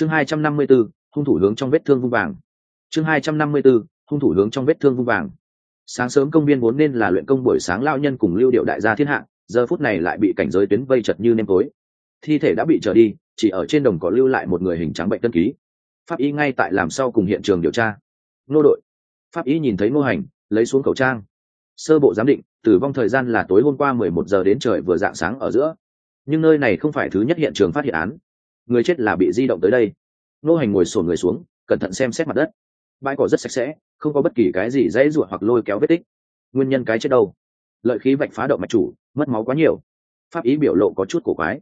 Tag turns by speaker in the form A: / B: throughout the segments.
A: chương hai trăm năm mươi 254, hung thủ hướng trong vết thương vung vàng. Chương hai trăm năm mươi 254, hung thủ hướng trong vết thương vung vàng. Sáng sớm công viên vốn nên là luyện công buổi sáng lao nhân cùng lưu điệu đại gia thiên hạ giờ phút này lại bị cảnh giới tuyến vây chật như nêm tối. Thi thể đã bị trở đi chỉ ở trên đồng có lưu lại một người hình trắng bệnh tân ký. Pháp y ngay tại làm sau cùng hiện trường điều tra. Nô đội. Pháp y nhìn thấy ngô hành lấy xuống khẩu trang. Sơ bộ giám định tử vong thời gian là tối hôm qua mười một giờ đến trời vừa dạng sáng ở giữa. Nhưng nơi này không phải thứ nhất hiện trường phát hiện án người chết là bị di động tới đây. Nô hành ngồi sổn người xuống, cẩn thận xem xét mặt đất. Bãi cỏ rất sạch sẽ, không có bất kỳ cái gì dãy ruột hoặc lôi kéo vết tích. Nguyên nhân cái chết đâu? Lợi khí vạch phá động mạch chủ, mất máu quá nhiều. Pháp ý biểu lộ có chút cổ quái.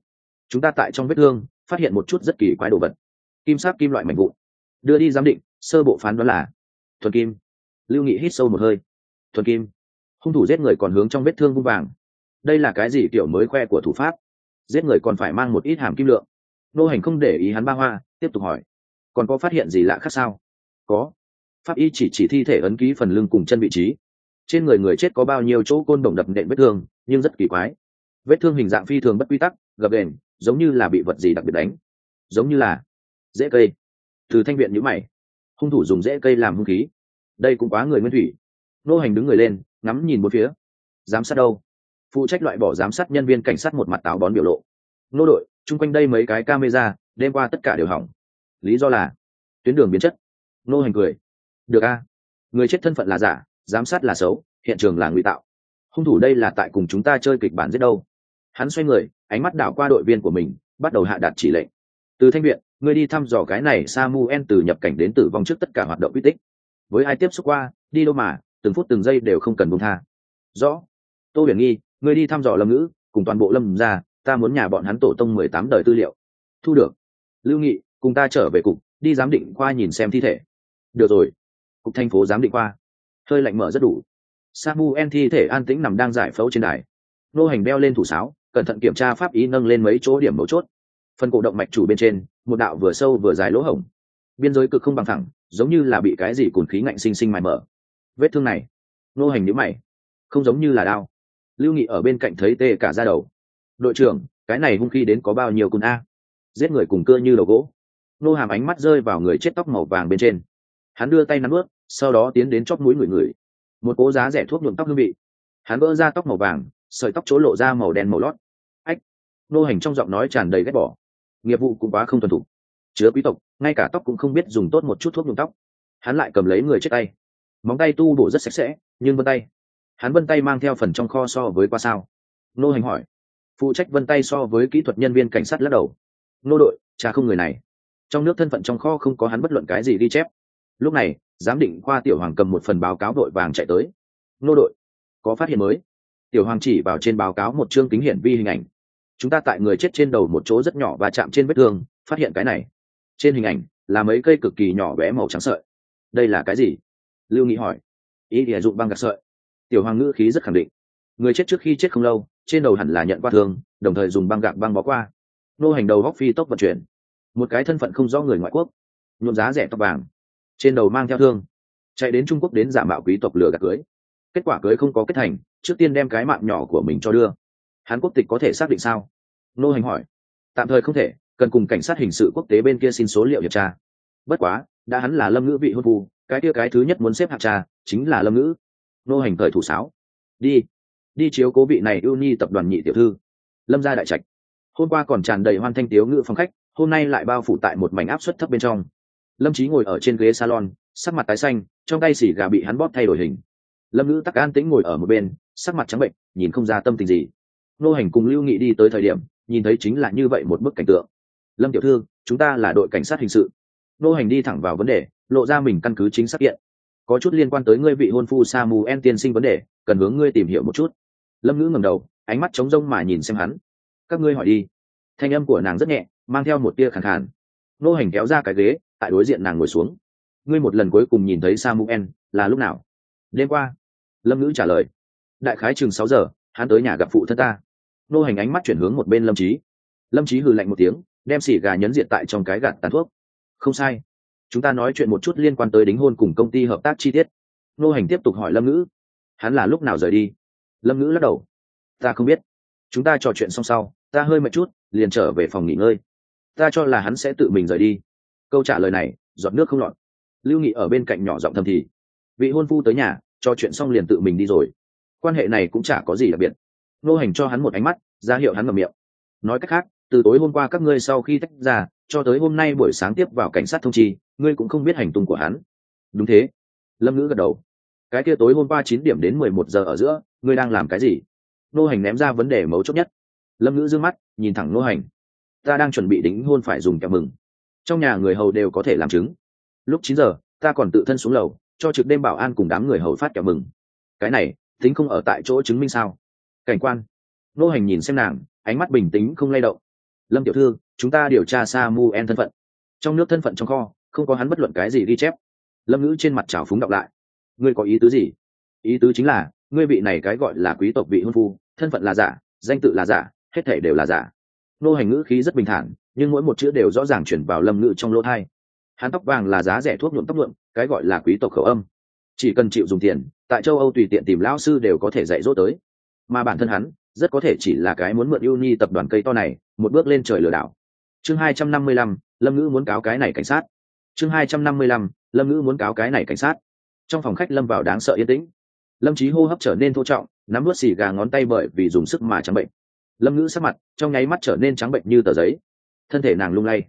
A: Chúng ta tại trong vết thương, phát hiện một chút rất kỳ quái đồ vật. Kim sáp kim loại mạnh vụn. Đưa đi giám định, sơ bộ phán đoán là thuần kim. Lưu nghị hít sâu một hơi. Thuần kim. Hung thủ giết người còn hướng trong vết thương vung vàng. Đây là cái gì kiểu mới khoe của thủ pháp? Giết người còn phải mang một ít hàm kim lượng nô hành không để ý hắn ba hoa, tiếp tục hỏi, còn có phát hiện gì lạ khác sao? Có. Pháp y chỉ chỉ thi thể ấn ký phần lưng cùng chân vị trí. Trên người người chết có bao nhiêu chỗ côn đồng đập nện vết thương, nhưng rất kỳ quái. Vết thương hình dạng phi thường bất quy tắc, gập đền giống như là bị vật gì đặc biệt đánh. Giống như là dễ cây. Từ thanh viện nhữ mày. Hung thủ dùng dễ cây làm hung khí. Đây cũng quá người nguyên thủy. Nô hành đứng người lên, ngắm nhìn một phía. Giám sát đâu? Phụ trách loại bỏ giám sát nhân viên cảnh sát một mặt táo bón biểu lộ. Nô đội chung quanh đây mấy cái camera, đêm qua tất cả đều hỏng. Lý do là, tuyến đường biến chất. Nô hành cười. Được a. Người chết thân phận là giả, giám sát là xấu, hiện trường là ngụy tạo. Hung thủ đây là tại cùng chúng ta chơi kịch bản giết đâu. Hắn xoay người, ánh mắt đảo qua đội viên của mình, bắt đầu hạ đạt chỉ lệnh. Từ thanh viện, người đi thăm dò cái này samuel từ nhập cảnh đến tử vong trước tất cả hoạt động uy tích. Với ai tiếp xúc qua, đi đâu mà, từng phút từng giây đều không cần buông tha. Rõ. Tô huyền nghi, người đi thăm dò lâm ngữ, cùng toàn bộ lâm ra ta muốn nhà bọn hắn tổ tông mười tám đời tư liệu. Thu được. Lưu nghị, cùng ta trở về cục, đi giám định khoa nhìn xem thi thể. Được rồi. Cục thành phố giám định khoa. Hơi lạnh mở rất đủ. Samuel thi thể an tĩnh nằm đang giải phẫu trên đài. Nô hành đeo lên thủ sáo, cẩn thận kiểm tra pháp ý nâng lên mấy chỗ điểm mấu chốt. Phần cổ động mạch chủ bên trên, một đạo vừa sâu vừa dài lỗ hổng. Biên giới cực không bằng thẳng, giống như là bị cái gì cồn khí ngạnh sinh sinh mài mở vết thương này. Nô hành nhữ mày. Không giống như là đao. Lưu nghị ở bên cạnh thấy tê cả ra đầu đội trưởng, cái này hung khí đến có bao nhiêu cùn a? Giết người cùng cơ như đầu gỗ. Nô hàm ánh mắt rơi vào người chết tóc màu vàng bên trên. Hắn đưa tay nắm ướt sau đó tiến đến chóp mũi người người. Một cố giá rẻ thuốc nhuộm tóc hương vị. Hắn vỡ ra tóc màu vàng, sợi tóc chỗ lộ ra màu đen màu lót. Ách! Nô hành trong giọng nói tràn đầy ghét bỏ. Nghiệp vụ cũng quá không tuân thủ. Chứa quý tộc, ngay cả tóc cũng không biết dùng tốt một chút thuốc nhuộm tóc. Hắn lại cầm lấy người chết tay. Móng tay tu bổ rất sạch sẽ, nhưng vân tay. Hắn vân tay mang theo phần trong kho so với qua sao. Nô hành hỏi phụ trách vân tay so với kỹ thuật nhân viên cảnh sát lắc đầu. Nô đội cha không người này. Trong nước thân phận trong kho không có hắn bất luận cái gì ghi chép. Lúc này, giám định khoa tiểu hoàng cầm một phần báo cáo đội vàng chạy tới. Nô đội, có phát hiện mới. Tiểu hoàng chỉ vào trên báo cáo một chương kính hiển vi hình ảnh. Chúng ta tại người chết trên đầu một chỗ rất nhỏ và chạm trên vết thương, phát hiện cái này. Trên hình ảnh, là mấy cây cực kỳ nhỏ bé màu trắng sợi. Đây là cái gì? Lưu nghị hỏi. Ý địa dụng băng gạc sợi. Tiểu hoàng ngữ khí rất khẳng định người chết trước khi chết không lâu, trên đầu hẳn là nhận qua thương, đồng thời dùng băng gạc băng bó qua. Nô hành đầu góc phi tốc vận chuyển. Một cái thân phận không rõ người ngoại quốc. Nhuộm giá rẻ tóc vàng. Trên đầu mang theo thương. Chạy đến trung quốc đến giả mạo quý tộc lừa gạt cưới. Kết quả cưới không có kết thành, trước tiên đem cái mạng nhỏ của mình cho đưa. Hán quốc tịch có thể xác định sao? Nô hành hỏi. Tạm thời không thể, cần cùng cảnh sát hình sự quốc tế bên kia xin số liệu điều tra. Bất quá, đã hắn là lâm ngữ vị hôn phu, cái kia cái thứ nhất muốn xếp hạng trà chính là lâm ngữ. Nô hành thời thủ sáo. Đi đi chiếu cố vị này ưu nhi tập đoàn nhị tiểu thư. Lâm gia đại trạch. Hôm qua còn tràn đầy hoan thanh tiếu ngự phong khách, hôm nay lại bao phủ tại một mảnh áp suất thấp bên trong. Lâm trí ngồi ở trên ghế salon, sắc mặt tái xanh, trong tay xỉ gà bị hắn bóp thay đổi hình. Lâm ngữ tắc an tĩnh ngồi ở một bên, sắc mặt trắng bệnh, nhìn không ra tâm tình gì. Nô hành cùng lưu nghị đi tới thời điểm, nhìn thấy chính là như vậy một bức cảnh tượng. Lâm tiểu thư, chúng ta là đội cảnh sát hình sự. Nô hành đi thẳng vào vấn đề, lộ ra mình căn cứ chính xác hiện có chút liên quan tới ngươi vị hôn phu samu en tiên sinh vấn đề, cần hướng ngươi tìm hiểu một chút lâm ngữ ngầm đầu, ánh mắt trống rông mà nhìn xem hắn. Các ngươi hỏi đi. Thanh âm của nàng rất nhẹ, mang theo một tia khẳng khàn. Nô hành kéo ra cái ghế, tại đối diện nàng ngồi xuống. Ngươi một lần cuối cùng nhìn thấy samuel là lúc nào? Đêm qua. Lâm ngữ trả lời. Đại khái chừng sáu giờ, hắn tới nhà gặp phụ thân ta. Nô hành ánh mắt chuyển hướng một bên lâm trí lâm trí hừ lạnh một tiếng, đem xỉ gà nhấn diện tại trong cái gạt tàn thuốc. Không sai. Chúng ta nói chuyện một chút liên quan tới đính hôn cùng công ty hợp tác chi tiết. Nô hành tiếp tục hỏi lâm ngữ. Hắn là lúc nào rời đi? Lâm ngữ lắc đầu. Ta không biết. Chúng ta trò chuyện xong sau, ta hơi mệt chút, liền trở về phòng nghỉ ngơi. Ta cho là hắn sẽ tự mình rời đi. Câu trả lời này, giọt nước không lọt. Lưu nghị ở bên cạnh nhỏ giọng thầm thì, vị hôn phu tới nhà trò chuyện xong liền tự mình đi rồi. Quan hệ này cũng chả có gì đặc biệt. Nô hành cho hắn một ánh mắt, ra hiệu hắn ngậm miệng. Nói cách khác, từ tối hôm qua các ngươi sau khi tách ra, cho tới hôm nay buổi sáng tiếp vào cảnh sát thông chi, ngươi cũng không biết hành tung của hắn. Đúng thế. Lâm ngữ gật đầu. Cái kia tối hôm qua chín điểm đến mười một giờ ở giữa ngươi đang làm cái gì? Nô hành ném ra vấn đề mấu chốt nhất. Lâm ngữ d ư ơ n g mắt, nhìn thẳng nô hành. Ta đang chuẩn bị đính hôn phải dùng kẹo mừng. Trong nhà người hầu đều có thể làm chứng. Lúc chín giờ, ta còn tự thân xuống lầu, cho trực đêm bảo an cùng đám người hầu phát kẹo mừng. Cái này, tính không ở tại chỗ chứng minh sao? Cảnh quan. Nô hành nhìn xem nàng, ánh mắt bình tĩnh không lay động. Lâm tiểu thư, chúng ta điều tra sa mu en thân phận. Trong nước thân phận trong kho, không có hắn bất luận cái gì ghi chép. Lâm ngữ trên mặt trào phúng đọc lại. Ngươi có ý tứ gì? Ý tứ chính là ngươi vị này cái gọi là quý tộc vị hôn phu, thân phận là giả, danh tự là giả, hết thể đều là giả. Nô hành ngữ khí rất bình thản, nhưng mỗi một chữ đều rõ ràng chuyển vào lâm ngữ trong lỗ thai. Hắn tóc vàng là giá rẻ thuốc nhuộm tóc nhuộm, cái gọi là quý tộc khẩu âm. Chỉ cần chịu dùng tiền, tại châu âu tùy tiện tìm lão sư đều có thể dạy dỗ tới. Mà bản thân hắn, rất có thể chỉ là cái muốn mượn ưu ni tập đoàn cây to này, một bước lên trời lừa đảo. Chương hai trăm năm mươi lăm, lâm ngữ muốn cáo cái này cảnh sát. Chương hai trăm năm mươi lăm, lâm ngữ muốn cáo cái này cảnh sát. Trong phòng khách lâm vào đáng sợ yên tĩnh lâm trí hô hấp trở nên thô trọng, nắm vớt xì gà ngón tay bởi vì dùng sức mà trắng bệnh. Lâm ngữ sắc mặt, trong nháy mắt trở nên trắng bệnh như tờ giấy. Thân thể nàng lung lay.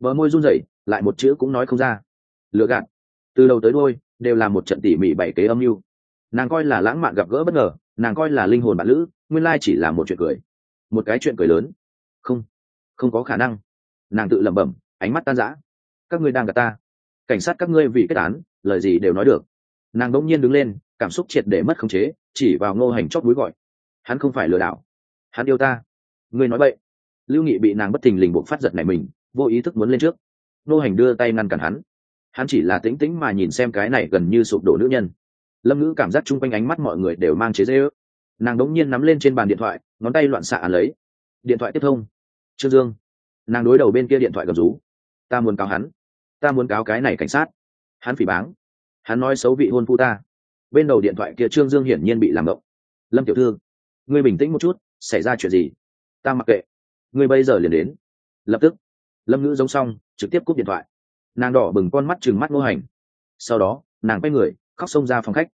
A: Bờ môi run rẩy, lại một chữ cũng nói không ra. Lừa gạt. Từ đầu tới đôi đều là một trận tỉ mỉ bảy kế âm mưu. Nàng coi là lãng mạn gặp gỡ bất ngờ, nàng coi là linh hồn bạn lữ, nguyên lai chỉ là một chuyện cười. Một cái chuyện cười lớn. Không. Không có khả năng. Nàng tự lẩm bẩm, ánh mắt tan rã. Các ngươi đang gặp ta. Cảnh sát các ngươi vì kết án, lời gì đều nói được. Nàng bỗng nhiên đứng lên cảm xúc triệt để mất khống chế, chỉ vào ngô hành chót mũi gọi. Hắn không phải lừa đảo. Hắn yêu ta. Ngươi nói vậy lưu nghị bị nàng bất thình lình buộc phát giật này mình, vô ý thức muốn lên trước. Ngô hành đưa tay ngăn cản hắn. Hắn chỉ là tĩnh tĩnh mà nhìn xem cái này gần như sụp đổ nữ nhân. Lâm ngữ cảm giác chung quanh ánh mắt mọi người đều mang chế dê ước nàng đống nhiên nắm lên trên bàn điện thoại, ngón tay loạn xạ lấy. Điện thoại tiếp thông. Trương dương. Nàng đối đầu bên kia điện thoại gầm rú. Ta muốn cáo hắn. Ta muốn cáo cái này cảnh sát. Hắn phỉ báng. Hắn nói xấu vị hôn phu ta bên đầu điện thoại kia trương dương hiển nhiên bị làm động lâm tiểu thư, ngươi bình tĩnh một chút, xảy ra chuyện gì? Ta mặc kệ. Ngươi bây giờ liền đến. Lập tức, lâm ngữ giống xong, trực tiếp cúp điện thoại. Nàng đỏ bừng con mắt chừng mắt ngô hành. Sau đó, nàng quay người, khóc xông ra phòng khách.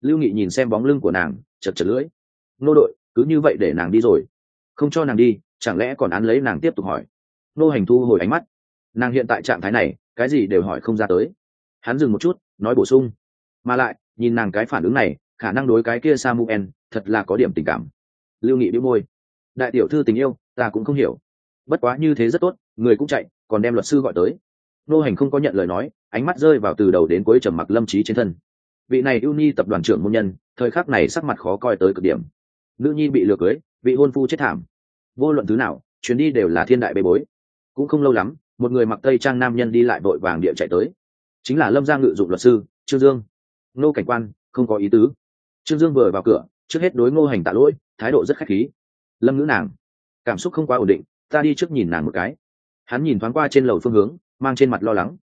A: Lưu nghị nhìn xem bóng lưng của nàng, chật chật lưỡi. Nô đội, cứ như vậy để nàng đi rồi. Không cho nàng đi, chẳng lẽ còn án lấy nàng tiếp tục hỏi? Nô hành thu hồi ánh mắt. Nàng hiện tại trạng thái này, cái gì đều hỏi không ra tới. Hắn dừng một chút, nói bổ sung. Mà lại nhìn nàng cái phản ứng này, khả năng đối cái kia samuel thật là có điểm tình cảm. Lưu nghị đĩu môi. Đại tiểu thư tình yêu, ta cũng không hiểu. Bất quá như thế rất tốt, người cũng chạy, còn đem luật sư gọi tới. Nô hành không có nhận lời nói, ánh mắt rơi vào từ đầu đến cuối trầm mặc lâm trí trên thân. Vị này ưu ni tập đoàn trưởng môn nhân, thời khắc này sắc mặt khó coi tới cực điểm. Nữ nhi bị lừa cưới, vị hôn phu chết thảm. Vô luận thứ nào, chuyến đi đều là thiên đại bê bối. Cũng không lâu lắm, một người mặc tây trang nam nhân đi lại vội vàng địa chạy tới. Chính là lâm gia ngự dụng luật sư, trương dương nô cảnh quan, không có ý tứ. Trương dương vừa vào cửa, trước hết đối ngô hành tạ lỗi, thái độ rất khách khí. Lâm ngữ nàng, cảm xúc không quá ổn định, ta đi trước nhìn nàng một cái. Hắn nhìn thoáng qua trên lầu phương hướng, mang trên mặt lo lắng.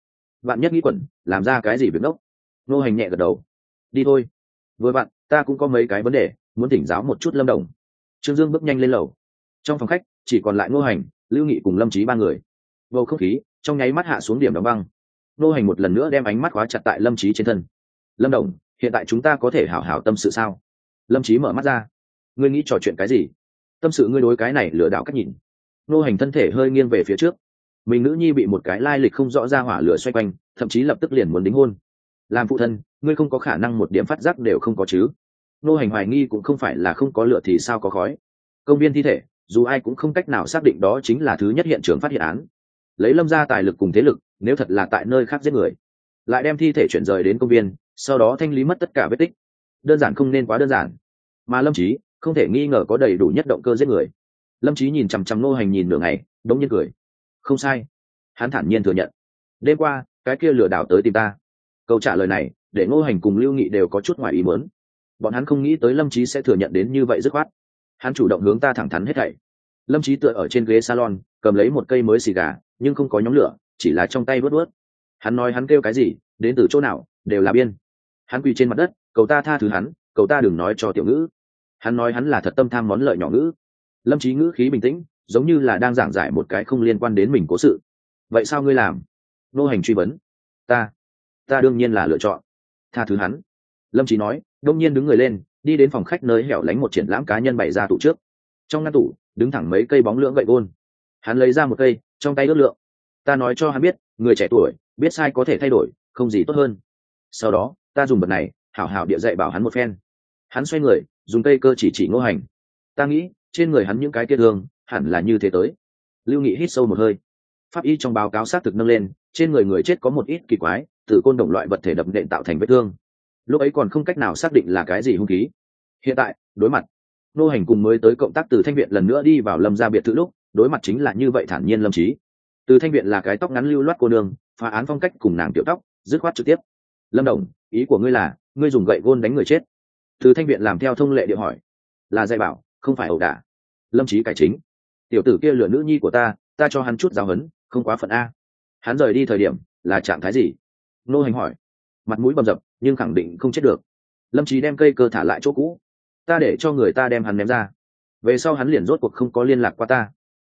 A: Bạn nhất nghĩ quẩn, làm ra cái gì việc nốc? Nô hành nhẹ gật đầu. Đi thôi. Vừa bạn ta cũng có mấy cái vấn đề, muốn thỉnh giáo một chút lâm đồng. Trương dương bước nhanh lên lầu. Trong phòng khách, chỉ còn lại ngô hành, lưu nghị cùng lâm trí ba người. Bầu không khí, trong nháy mắt hạ xuống điểm đóng băng. Ngô hành một lần nữa đem ánh mắt khóa chặt tại lâm trí trên thân lâm đồng, hiện tại chúng ta có thể hảo hảo tâm sự sao? Lâm trí mở mắt ra. Ngươi nghĩ trò chuyện cái gì? Tâm sự ngươi đối cái này lừa đảo cách nhìn. Nô hành thân thể hơi nghiêng về phía trước. Mình nữ nhi bị một cái lai lịch không rõ ra hỏa lửa xoay quanh, thậm chí lập tức liền muốn đính hôn. Làm phụ thân, ngươi không có khả năng một điểm phát giác đều không có chứ. Nô hành hoài nghi cũng không phải là không có lửa thì sao có khói. Công viên thi thể, dù ai cũng không cách nào xác định đó chính là thứ nhất hiện trường phát hiện án. Lấy lâm ra tài lực cùng thế lực, nếu thật là tại nơi khác giết người, lại đem thi thể chuyển rời đến công viên sau đó thanh lý mất tất cả vết tích. Đơn giản không nên quá đơn giản. Mà lâm trí không thể nghi ngờ có đầy đủ nhất động cơ giết người. Lâm trí nhìn chằm chằm nô hành nhìn nửa ngày, đống nhiên cười. Không sai. Hắn thản nhiên thừa nhận. Đêm qua, cái kia lừa đảo tới tìm ta. Câu trả lời này, để ngô hành cùng lưu nghị đều có chút ngoài ý muốn. Bọn hắn không nghĩ tới lâm trí sẽ thừa nhận đến như vậy dứt khoát. Hắn chủ động hướng ta thẳng thắn hết thảy. Lâm trí tựa ở trên ghế salon, cầm lấy một cây mới xì gà, nhưng không có nhóm lửa, chỉ là trong tay vớt vớt hắn nói hắn kêu cái gì, đến từ chỗ nào? Đều là biên. Hắn quỳ trên mặt đất, cầu ta tha thứ hắn, cầu ta đừng nói cho tiểu ngữ. Hắn nói hắn là thật tâm tham món lợi nhỏ ngữ. Lâm trí ngữ khí bình tĩnh, giống như là đang giảng giải một cái không liên quan đến mình cố sự. Vậy sao ngươi làm? Nô hành truy vấn. Ta ta đương nhiên là lựa chọn. Tha thứ hắn. Lâm trí nói, đông nhiên đứng người lên, đi đến phòng khách nơi hẻo lánh một triển lãm cá nhân bày ra tủ trước. Trong ngăn tủ, đứng thẳng mấy cây bóng lưỡng gậy gôn. Hắn lấy ra một cây, trong tay ước lượng. Ta nói cho hắn biết, người trẻ tuổi, biết sai có thể thay đổi, không gì tốt hơn sau đó, ta dùng vật này, hảo hảo địa dạy bảo hắn một phen. Hắn xoay người, dùng cây cơ chỉ chỉ ngô hành. Ta nghĩ, trên người hắn những cái kia thương, hẳn là như thế tới. Lưu nghị hít sâu một hơi. Pháp y trong báo cáo xác thực nâng lên, trên người người chết có một ít kỳ quái từ côn đồng loại vật thể đập nện tạo thành vết thương. Lúc ấy còn không cách nào xác định là cái gì hung khí. Hiện tại, đối mặt. Nô hành cùng mới tới cộng tác từ thanh viện lần nữa đi vào lâm gia biệt thự lúc, đối mặt chính là như vậy thản nhiên lâm trí từ thanh viện là cái tóc ngắn lưu loát cô nương, phá án phong cách cùng nàng tiểu tóc, dứt khoát trực tiếp lâm đồng, ý của ngươi là, ngươi dùng gậy gôn đánh người chết. Từ thanh viện làm theo thông lệ điệu hỏi. Là dạy bảo, không phải ẩu đả. Lâm trí cải chính. Tiểu tử kia lựa nữ nhi của ta ta cho hắn chút giáo hấn không quá phận a. Hắn rời đi thời điểm, là trạng thái gì? Nô hành hỏi. Mặt mũi bầm dập, nhưng khẳng định không chết được. Lâm trí đem cây cơ thả lại chỗ cũ. Ta để cho người ta đem hắn ném ra. Về sau hắn liền rốt cuộc không có liên lạc qua ta.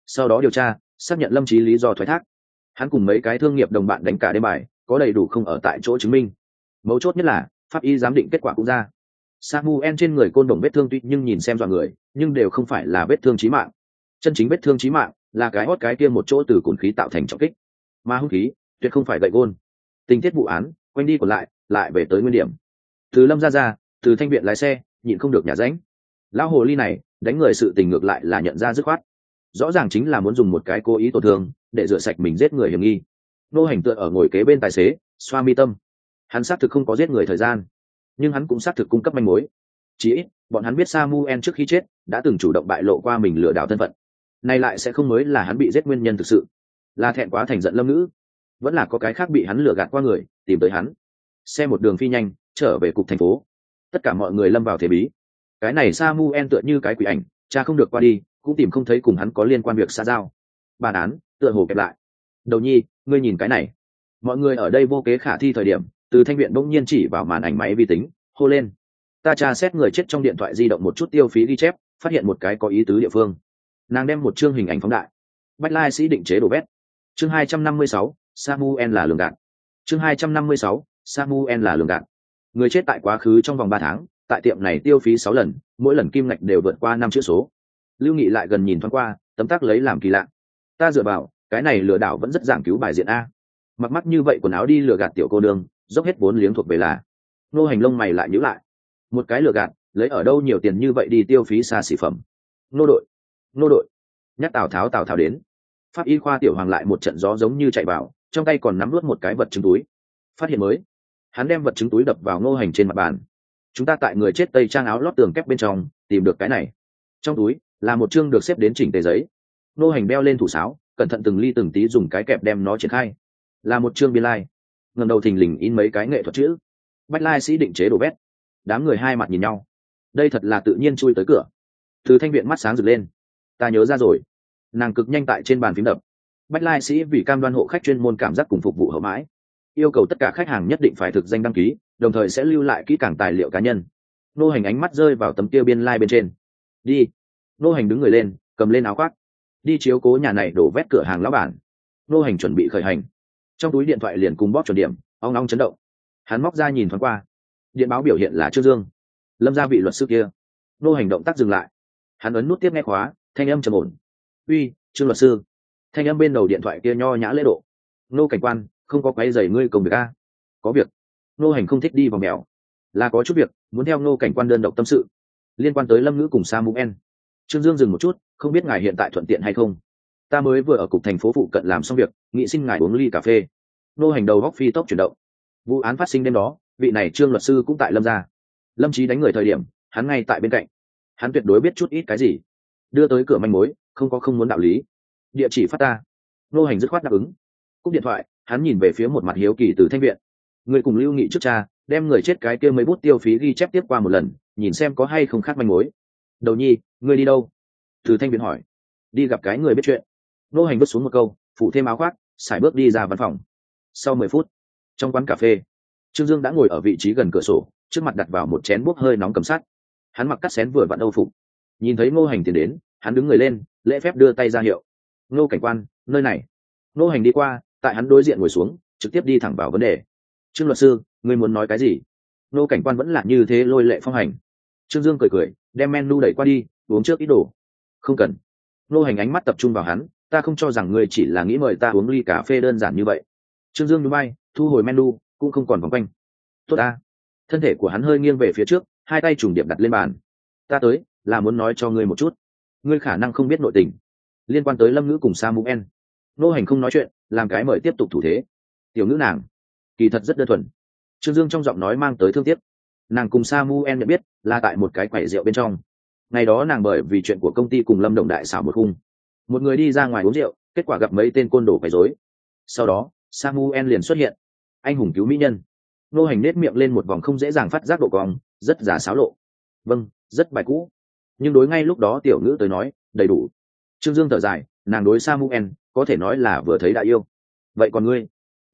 A: Sau đó điều tra, xác nhận lâm trí lý do thoái thác. Hắn cùng mấy cái thương nghiệp đồng bạn đánh cả đêm bài, có đầy đủ không ở tại chỗ chứng minh mấu chốt nhất là, pháp y giám định kết quả cũng ra. Samuel trên người côn đồng vết thương tuy nhưng nhìn xem dọa người, nhưng đều không phải là vết thương trí mạng. Chân chính vết thương trí mạng là cái hót cái kia một chỗ từ cồn khí tạo thành trọng kích. Mà hung khí, tuyệt không phải gậy gôn. Tình tiết vụ án, quanh đi còn lại lại về tới nguyên điểm. Từ lâm ra ra, từ thanh viện lái xe, nhịn không được nhà ránh. Lão hồ ly này, đánh người sự tình ngược lại là nhận ra dứt khoát. Rõ ràng chính là muốn dùng một cái cố ý tổn thương, để rửa sạch mình giết người hiểm nghi. Nô hành tựa ở ngồi kế bên tài xế, xoa mi tâm hắn xác thực không có giết người thời gian, nhưng hắn cũng xác thực cung cấp manh mối. Chí ít, bọn hắn biết samuel trước khi chết đã từng chủ động bại lộ qua mình lừa đảo thân phận. Nay lại sẽ không mới là hắn bị giết nguyên nhân thực sự. Là thẹn quá thành giận lâm nữ vẫn là có cái khác bị hắn lừa gạt qua người, tìm tới hắn. Xe một đường phi nhanh, trở về cục thành phố. Tất cả mọi người lâm vào thế bí. Cái này samuel tựa như cái quỷ ảnh, cha không được qua đi, cũng tìm không thấy cùng hắn có liên quan việc xa giao. Bản án, tựa hồ kẹp lại. Đầu nhi, ngươi nhìn cái này. Mọi người ở đây vô kế khả thi thời điểm từ thanh viện bỗng nhiên chỉ vào màn ảnh máy vi tính, hô lên. Ta tra xét người chết trong điện thoại di động một chút tiêu phí ghi chép, phát hiện một cái có ý tứ địa phương. Nàng đem một chương hình ảnh phóng đại. Bách lai sĩ định chế đồ vét. Chương hai trăm năm mươi sáu, samuel là lường đạn chương hai trăm năm mươi sáu, samuel là lường đạn người chết tại quá khứ trong vòng ba tháng, tại tiệm này tiêu phí sáu lần, mỗi lần kim ngạch đều vượt qua năm chữ số. Lưu nghị lại gần nhìn thoáng qua, tấm tắc lấy làm kỳ lạ. Ta dựa vào, cái này lừa đảo vẫn rất giảng cứu bài diện a. Mặc mắt như vậy quần áo đi lừa gạt tiểu cô đường dốc hết vốn liếng thuộc về là. Nô hành lông mày lại nhữ lại. Một cái lừa gạt, lấy ở đâu nhiều tiền như vậy đi tiêu phí xa xỉ phẩm. Nô đội nô đội. Nhắc tào tháo tào tháo đến. Pháp y khoa tiểu hoàng lại một trận gió giống như chạy vào, trong tay còn nắm nuốt một cái vật chứng túi. Phát hiện mới. Hắn đem vật chứng túi đập vào ngô hành trên mặt bàn. Chúng ta tại người chết tây trang áo lót tường kép bên trong, tìm được cái này. Trong túi, là một chương được xếp đến chỉnh tề giấy. Ngô hành beo lên thủ sáo, cẩn thận từng ly từng tí dùng cái kẹp đem nó triển khai. Là một chương biên lai ngầm đầu thình lình in mấy cái nghệ thuật chữ. Bách lai sĩ định chế đồ vét. Đám người hai mặt nhìn nhau. Đây thật là tự nhiên chui tới cửa. Từ thanh viện mắt sáng rực lên. Ta nhớ ra rồi. Nàng cực nhanh tại trên bàn phím đập. Bách lai sĩ vì cam đoan hộ khách chuyên môn cảm giác cùng phục vụ hậu mãi. Yêu cầu tất cả khách hàng nhất định phải thực danh đăng ký, đồng thời sẽ lưu lại kỹ càng tài liệu cá nhân. Nô hành ánh mắt rơi vào tấm tiêu biên lai、like、bên trên. Đi. Nô hành đứng người lên, cầm lên áo khoác. Đi chiếu cố nhà này đổ vét cửa hàng lão bản. Nô hành chuẩn bị khởi hành trong túi điện thoại liền cùng bóp chuẩn điểm, ong ong chấn động. Hắn móc ra nhìn thoáng qua. Điện báo biểu hiện là trương dương. Lâm gia vị luật sư kia. Nô hành động tác dừng lại. Hắn ấn nút tiếp nghe khóa, thanh âm trầm ổn. Uy, trương luật sư. Thanh âm bên đầu điện thoại kia nho nhã lễ độ. Nô cảnh quan, không có quái dày ngươi công việc a? Có việc. Nô hành không thích đi vào mèo. Là có chút việc, muốn theo nô cảnh quan đơn độc tâm sự. Liên quan tới lâm ngữ cùng sa mũ en. Trương dương dừng một chút, không biết ngài hiện tại thuận tiện hay không ta mới vừa ở cục thành phố phụ cận làm xong việc nghị xin ngài uống ly cà phê. Nô hành đầu góc phi tốc chuyển động. Vụ án phát sinh đêm đó, vị này trương luật sư cũng tại lâm gia. Lâm trí đánh người thời điểm, hắn ngay tại bên cạnh. Hắn tuyệt đối biết chút ít cái gì. Đưa tới cửa manh mối, không có không muốn đạo lý. Địa chỉ phát ta. Nô hành dứt khoát đáp ứng. Cúp điện thoại, hắn nhìn về phía một mặt hiếu kỳ từ thanh viện. Người cùng lưu nghị trước cha, đem người chết cái kia mấy bút tiêu phí ghi chép tiếp qua một lần, nhìn xem có hay không khác manh mối. Đầu nhi ngươi đi đâu? Từ thanh viện hỏi. Đi gặp cái người biết chuyện nô hành bước xuống một câu phụ thêm áo khoác, xài bước đi ra văn phòng. Sau mười phút, trong quán cà phê, trương dương đã ngồi ở vị trí gần cửa sổ, trước mặt đặt vào một chén bốc hơi nóng cầm sắt. Hắn mặc cắt xén vừa vặn âu phục. Nhìn thấy ngô hành tiến đến, hắn đứng người lên, lễ phép đưa tay ra hiệu. Ngô cảnh quan, nơi này. Ngô hành đi qua, tại hắn đối diện ngồi xuống, trực tiếp đi thẳng vào vấn đề. Trương luật sư, ngươi muốn nói cái gì? Nô cảnh quan vẫn là như thế lôi lệ phong hành. Trương dương cười cười, đem menu đẩy qua đi, uống trước ít đồ. Không cần. Nô hành ánh mắt tập trung vào hắn ta không cho rằng ngươi chỉ là nghĩ mời ta uống ly cà phê đơn giản như vậy. Trương dương núi bay thu hồi menu, cũng không còn vòng quanh. Tốt ta. Thân thể của hắn hơi nghiêng về phía trước, hai tay trùng điệp đặt lên bàn. Ta tới, là muốn nói cho ngươi một chút. Ngươi khả năng không biết nội tình. Liên quan tới lâm ngữ cùng samuel. Nô hành không nói chuyện, làm cái mời tiếp tục thủ thế. Tiểu ngữ nàng. Kỳ thật rất đơn thuần. Trương dương trong giọng nói mang tới thương tiếc. Nàng cùng samuel nhận biết, là tại một cái quầy rượu bên trong. Ngày đó nàng bởi vì chuyện của công ty cùng lâm đồng đại xảo một khung một người đi ra ngoài uống rượu, kết quả gặp mấy tên côn đồ quấy rối. Sau đó, samuel liền xuất hiện. Anh hùng cứu mỹ nhân. Nô hành nết miệng lên một vòng không dễ dàng phát giác độ cong, rất giả xáo lộ. Vâng rất bài cũ. Nhưng đối ngay lúc đó tiểu ngữ tới nói, đầy đủ. Trương dương thở dài, nàng đối samuel, có thể nói là vừa thấy đã yêu. Vậy còn ngươi?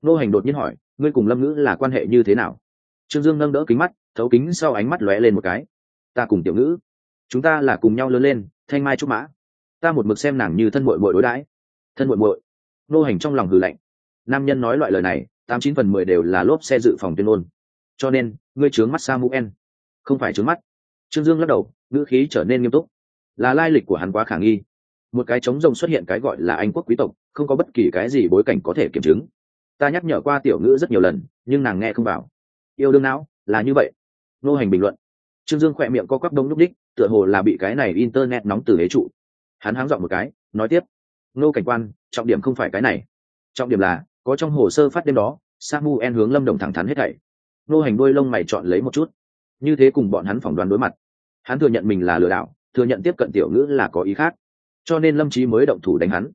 A: Nô hành đột nhiên hỏi, ngươi cùng lâm ngữ là quan hệ như thế nào? Trương dương nâng đỡ kính mắt, thấu kính sau ánh mắt lóe lên một cái. Ta cùng tiểu ngữ. Chúng ta là cùng nhau lớn lên, thanh mai trúc mã ta một mực xem nàng như thân muội muội đối đãi. Thân muội muội. Nô hành trong lòng hừ lạnh. Nam nhân nói loại lời này, tám chín phần mười đều là lốp xe dự phòng tuyên ngôn. Cho nên, ngươi trướng mắt samuel. Không phải trướng mắt. Trương dương lắc đầu, ngữ khí trở nên nghiêm túc. Là lai lịch của hắn quá khả nghi. Một cái trống rồng xuất hiện cái gọi là anh quốc quý tộc, không có bất kỳ cái gì bối cảnh có thể kiểm chứng. Ta nhắc nhở qua tiểu ngữ rất nhiều lần, nhưng nàng nghe không vào. Yêu đương não, là như vậy. Nô hành bình luận. Trương dương khỏe miệng co quắp đông lúc đích, tựa hồ là bị cái này internet nóng từ hế trụ hắn háng dọn một cái, nói tiếp nô cảnh quan, trọng điểm không phải cái này. Trọng điểm là, có trong hồ sơ phát đêm đó, samuel hướng lâm đồng thẳng thắn hết thảy. Nô hành đôi lông mày chọn lấy một chút. Như thế cùng bọn hắn phỏng đoán đối mặt. Hắn thừa nhận mình là lừa đảo, thừa nhận tiếp cận tiểu ngữ là có ý khác. Cho nên lâm trí mới động thủ đánh hắn.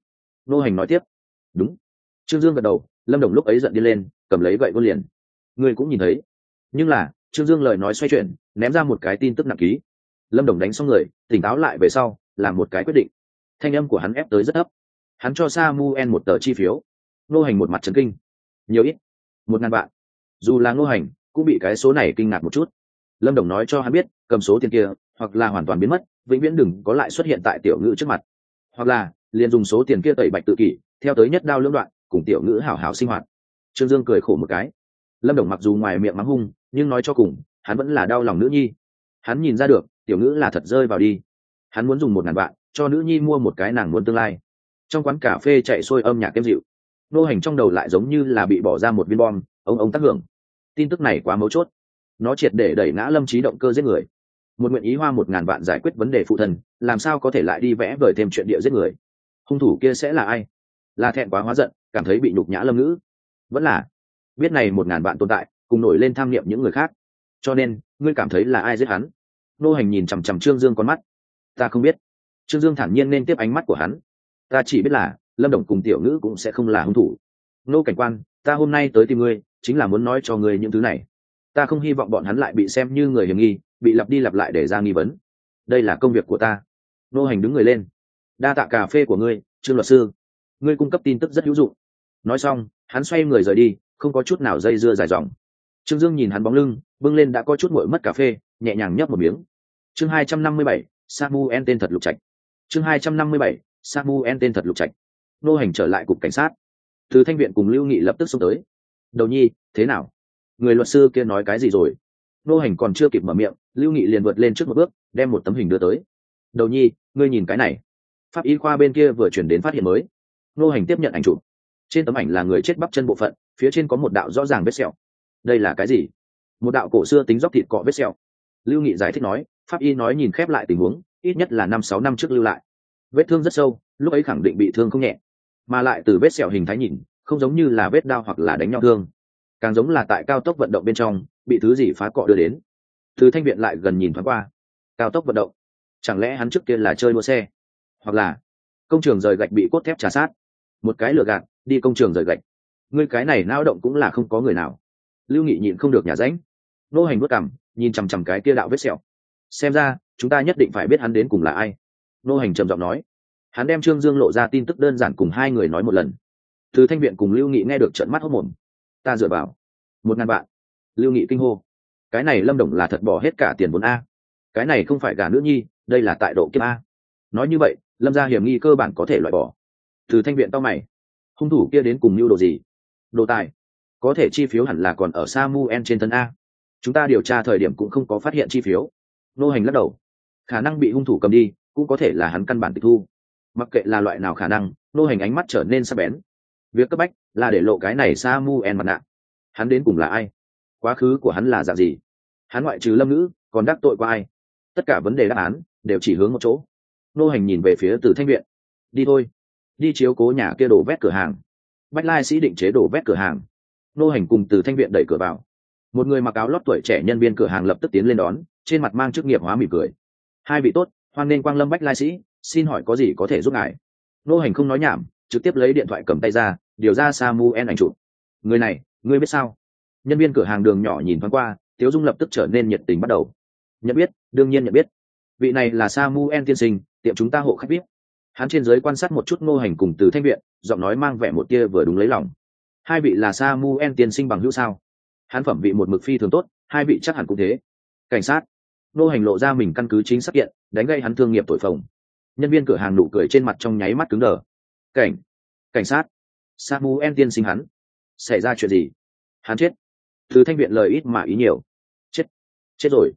A: Nô hành nói tiếp, đúng. Trương dương gật đầu, lâm đồng lúc ấy giận đi lên, cầm lấy gậy vô liền. Người cũng nhìn thấy. Nhưng là, trương dương lời nói xoay chuyển, ném ra một cái tin tức nặng ký. Lâm đồng đánh xong người, tỉnh táo lại về sau, làm một cái quyết định thanh âm của hắn ép tới rất thấp. Hắn cho samuel en một tờ chi phiếu. Nô hành một mặt trấn kinh. Nhiều ít. Một ngàn vạn. Dù là nô hành, cũng bị cái số này kinh ngạc một chút. Lâm đồng nói cho hắn biết, cầm số tiền kia, hoặc là hoàn toàn biến mất, vĩnh viễn đừng có lại xuất hiện tại tiểu ngữ trước mặt. Hoặc là, liền dùng số tiền kia tẩy bạch tự kỷ, theo tới nhất đao lưỡng đoạn, cùng tiểu ngữ hảo hảo sinh hoạt. Trương dương cười khổ một cái. Lâm đồng mặc dù ngoài miệng mắng hung, nhưng nói cho cùng, hắn vẫn là đau lòng nữ nhi. Hắn nhìn ra được, tiểu ngữ là thật rơi vào đi. Hắn muốn dùng một ngàn vạn cho nữ nhi mua một cái nàng muốn tương lai. Trong quán cà phê chạy xôi âm nhạc kem dịu. Nô hành trong đầu lại giống như là bị bỏ ra một viên bom, ông ông tác hưởng. Tin tức này quá mấu chốt. Nó triệt để đẩy ngã lâm trí động cơ giết người. Một nguyện ý hoa một ngàn vạn giải quyết vấn đề phụ thần, làm sao có thể lại đi vẽ vời thêm chuyện địa giết người? Hung thủ kia sẽ là ai? Là thẹn quá hóa giận, cảm thấy bị nhục nhã lâm ngữ. Vẫn là, biết này một ngàn vạn tồn tại, cùng nổi lên tham niệm những người khác. Cho nên, ngươi cảm thấy là ai giết hắn? Nô hành nhìn chằm chằm trương dương con mắt. Ta không biết trương dương thản nhiên nên tiếp ánh mắt của hắn. Ta chỉ biết là, lâm đồng cùng tiểu ngữ cũng sẽ không là hung thủ. Nô cảnh quan, ta hôm nay tới tìm ngươi, chính là muốn nói cho ngươi những thứ này. Ta không hy vọng bọn hắn lại bị xem như người hiểm nghi, bị lặp đi lặp lại để ra nghi vấn. Đây là công việc của ta. Nô hành đứng người lên. Đa tạ cà phê của ngươi, trương luật sư. Ngươi cung cấp tin tức rất hữu dụng. Nói xong, hắn xoay người rời đi, không có chút nào dây dưa dài dòng. Trương dương nhìn hắn bóng lưng, bưng lên đã có chút mội mất cà phê, nhẹ nhàng nhấp một miếng. Chương hai trăm năm mươi bảy samu en tên thật lục trạch chương hai trăm năm mươi bảy samu en tên thật lục trạch. Nô hành trở lại cục cảnh sát. Từ thanh viện cùng lưu nghị lập tức xông tới. Đầu nhi, thế nào? Người luật sư kia nói cái gì rồi? Nô hành còn chưa kịp mở miệng, lưu nghị liền vượt lên trước một bước, đem một tấm hình đưa tới. Đầu nhi, ngươi nhìn cái này. Pháp y khoa bên kia vừa chuyển đến phát hiện mới. Nô hành tiếp nhận ảnh chụp. Trên tấm ảnh là người chết bắp chân bộ phận, phía trên có một đạo rõ ràng vết sẹo. Đây là cái gì? Một đạo cổ xưa tính dốc thịt cọ vết sẹo. Lưu nghị giải thích nói, pháp y nói nhìn khép lại tình huống ít nhất là năm sáu năm trước lưu lại. Vết thương rất sâu, lúc ấy khẳng định bị thương không nhẹ, mà lại từ vết sẹo hình thái nhìn, không giống như là vết đao hoặc là đánh nhau thương. Càng giống là tại cao tốc vận động bên trong, bị thứ gì phá cọ đưa đến. Từ thanh viện lại gần nhìn thoáng qua, cao tốc vận động. Chẳng lẽ hắn trước kia là chơi đua xe? Hoặc là, công trường rời gạch bị cốt thép trả sát? Một cái lửa gạt, đi công trường rời gạch. Ngươi cái này nao động cũng là không có người nào. Lưu nghị nhịn không được nhà ránh. Nô hành vất cảm nhìn chằm chằm cái kia đạo vết sẹo. Xem ra chúng ta nhất định phải biết hắn đến cùng là ai. Nô hành trầm giọng nói. Hắn đem trương dương lộ ra tin tức đơn giản cùng hai người nói một lần. Từ thanh viện cùng lưu nghị nghe được trận mắt hốc mồm ta dựa vào. Một ngàn vạn. Lưu nghị kinh hô. Cái này lâm đồng là thật bỏ hết cả tiền vốn a. Cái này không phải gà nữ nhi, đây là tại độ kiếp a. Nói như vậy, lâm gia hiểm nghi cơ bản có thể loại bỏ. Từ thanh viện tao mày. Hung thủ kia đến cùng mưu đồ gì? Đồ tài. Có thể chi phiếu hẳn là còn ở sa muen trên thân a. Chúng ta điều tra thời điểm cũng không có phát hiện chi phiếu. Nô hành lắc đầu khả năng bị hung thủ cầm đi, cũng có thể là hắn căn bản tịch thu. Mặc kệ là loại nào khả năng, nô hành ánh mắt trở nên sắc bén. Việc cấp bách là để lộ cái này ra Mu En mặt nạ. Hắn đến cùng là ai? Quá khứ của hắn là dạng gì? Hắn ngoại trừ lâm ngữ, còn đắc tội qua ai? Tất cả vấn đề đáp án đều chỉ hướng một chỗ. Nô hành nhìn về phía từ thanh viện. Đi thôi. Đi chiếu cố nhà kia đổ vét cửa hàng. Bách lai sĩ định chế đổ vét cửa hàng. Nô hành cùng từ thanh viện đẩy cửa vào. Một người mặc áo lót tuổi trẻ nhân viên cửa hàng lập tức tiến lên đón, trên mặt mang chức nghiệp hóa mỉm cười hai vị tốt, hoan nên quang lâm bách lai sĩ, xin hỏi có gì có thể giúp ngài? Nô hành không nói nhảm, trực tiếp lấy điện thoại cầm tay ra, điều ra samuel ảnh chụp. Người này, ngươi biết sao? Nhân viên cửa hàng đường nhỏ nhìn thoáng qua, tiếu dung lập tức trở nên nhiệt tình bắt đầu. Nhận biết, đương nhiên nhận biết. Vị này là samuel tiên sinh, tiệm chúng ta hộ khách biết hắn trên giới quan sát một chút ngô hành cùng từ thanh viện, giọng nói mang vẻ một tia vừa đúng lấy lòng. Hai vị là samuel tiên sinh bằng hữu sao? Hắn phẩm vị một mực phi thường tốt, hai vị chắc hẳn cũng thế. Cảnh sát nô hành lộ ra mình căn cứ chính xác kiện đánh gây hắn thương nghiệp tội phồng. Nhân viên cửa hàng nụ cười trên mặt trong nháy mắt cứng đờ. Cảnh. Cảnh sát. Samuel tiên sinh hắn. Xảy ra chuyện gì? Hắn chết. Từ thanh viện lời ít mà ý nhiều. Chết. Chết rồi.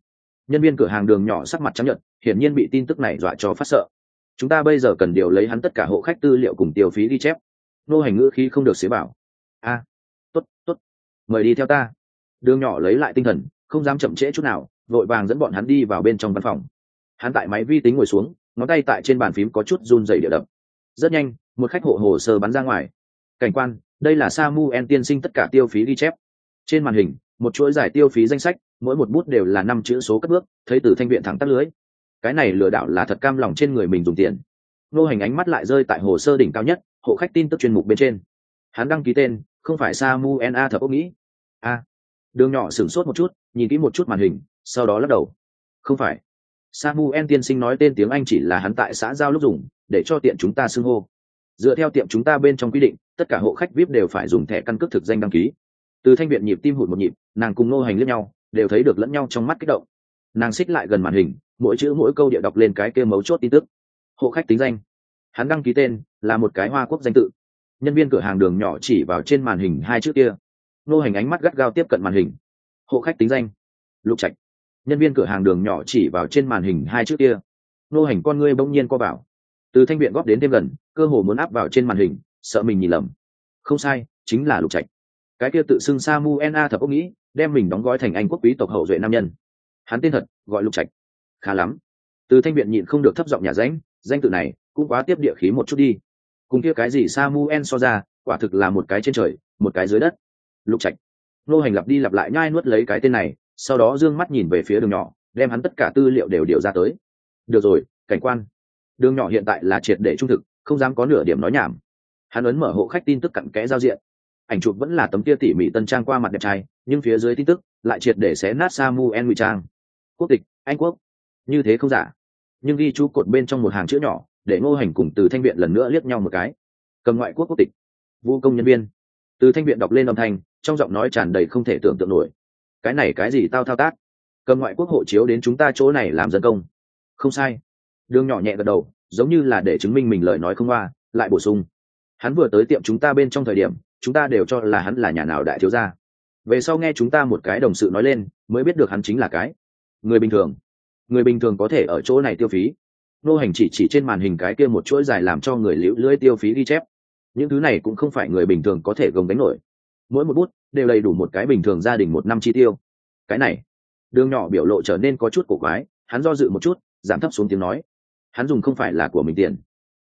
A: Nhân viên cửa hàng đường nhỏ sắc mặt chấp nhận hiển nhiên bị tin tức này dọa cho phát sợ. Chúng ta bây giờ cần điều lấy hắn tất cả hộ khách tư liệu cùng tiêu phí ghi chép. Nô hành ngữ khí không được xế bảo. A. À, tốt tốt. Mời đi theo ta. Đường nhỏ lấy lại tinh thần không dám chậm trễ chút nào vội vàng dẫn bọn hắn đi vào bên trong văn phòng. Hắn tại máy vi tính ngồi xuống, ngón tay tại trên bàn phím có chút run dày địa đập. Rất nhanh, một khách hộ hồ sơ bắn ra ngoài. Cảnh quan, đây là samuel tiên sinh tất cả tiêu phí ghi chép. Trên màn hình, một chuỗi giải tiêu phí danh sách, mỗi một bút đều là năm chữ số cất bước, thấy từ thanh viện thẳng tắt lưới. Cái này lừa đảo là thật cam lòng trên người mình dùng tiền. Nô hành ánh mắt lại rơi tại hồ sơ đỉnh cao nhất, hộ khách tin tức chuyên mục bên trên. Hắn đăng ký tên, không phải sa mu en a thập ốc nghĩ. A. Đường nhỏ sửng sốt một chút, nhìn kỹ một chút màn hình sau đó lắc đầu không phải Samuel tiên sinh nói tên tiếng Anh chỉ là hắn tại xã giao lúc dùng, để cho tiện chúng ta xưng hô. Dựa theo tiệm chúng ta bên trong quy định, tất cả hộ khách VIP đều phải dùng thẻ căn cước thực danh đăng ký. Từ thanh viện nhịp tim hụt một nhịp, nàng cùng nô hành liếc nhau, đều thấy được lẫn nhau trong mắt kích động. Nàng xích lại gần màn hình, mỗi chữ mỗi câu địa đọc lên cái kia mấu chốt tin tức. Hộ khách tính danh. Hắn đăng ký tên là một cái hoa quốc danh tự. Nhân viên cửa hàng đường nhỏ chỉ vào trên màn hình hai chữ kia. Nô hành ánh mắt gắt gao tiếp cận màn hình. Hộ khách tính danh. Lục Trạch nhân viên cửa hàng đường nhỏ chỉ vào trên màn hình hai chữ kia. Nô hành con ngươi bỗng nhiên co vào, từ thanh viện góp đến thêm gần cơ hồ muốn áp vào trên màn hình sợ mình nhìn lầm. Không sai chính là lục trạch. Cái kia tự xưng sa mu na thập ốc nghĩ đem mình đóng gói thành anh quốc quý tộc hậu duệ nam nhân. Hắn tên thật gọi lục trạch. Khá lắm. Từ thanh viện nhịn không được thấp giọng nhà ránh danh tự này cũng quá tiếp địa khí một chút đi. Cùng kia cái gì sa mu en so ra quả thực là một cái trên trời một cái dưới đất. Lục trạch. Nô hành lặp đi lặp lại nhai nuốt lấy cái tên này sau đó d ư ơ n g mắt nhìn về phía đường nhỏ, đem hắn tất cả tư liệu đều điều ra tới. Được rồi, cảnh quan. Đường nhỏ hiện tại là triệt để trung thực, không dám có nửa điểm nói nhảm. Hắn ấn mở hộ khách tin tức cặn kẽ giao diện. Ảnh chụp vẫn là tấm tia tỉ mỉ tân trang qua mặt đẹp trai, nhưng phía dưới tin tức lại triệt để xé nát samu en ngụy trang. Quốc tịch, anh quốc. Như thế không giả. Nhưng ghi chú cột bên trong một hàng chữ nhỏ, để ngô hành cùng từ thanh viện lần nữa liếc nhau một cái. Cầm ngoại quốc quốc tịch. Vũ công nhân viên. Từ thanh viện đọc lên âm thanh, trong giọng nói tràn đầy không thể tưởng tượng nổi cái này cái gì tao thao tác? Cầm ngoại quốc hộ chiếu đến chúng ta chỗ này làm dân công. Không sai. Đường nhỏ nhẹ gật đầu, giống như là để chứng minh mình lời nói không qua lại bổ sung. Hắn vừa tới tiệm chúng ta bên trong thời điểm, chúng ta đều cho là hắn là nhà nào đại thiếu gia. Về sau nghe chúng ta một cái đồng sự nói lên, mới biết được hắn chính là cái người bình thường. Người bình thường có thể ở chỗ này tiêu phí. Nô hành chỉ chỉ trên màn hình cái kia một chuỗi dài làm cho người liễu lưỡi tiêu phí ghi chép. Những thứ này cũng không phải người bình thường có thể gồng đánh nổi mỗi một bút đều đầy đủ một cái bình thường gia đình một năm chi tiêu. Cái này đường nhỏ biểu lộ trở nên có chút cổ quái hắn do dự một chút giảm thấp xuống tiếng nói. Hắn dùng không phải là của mình tiền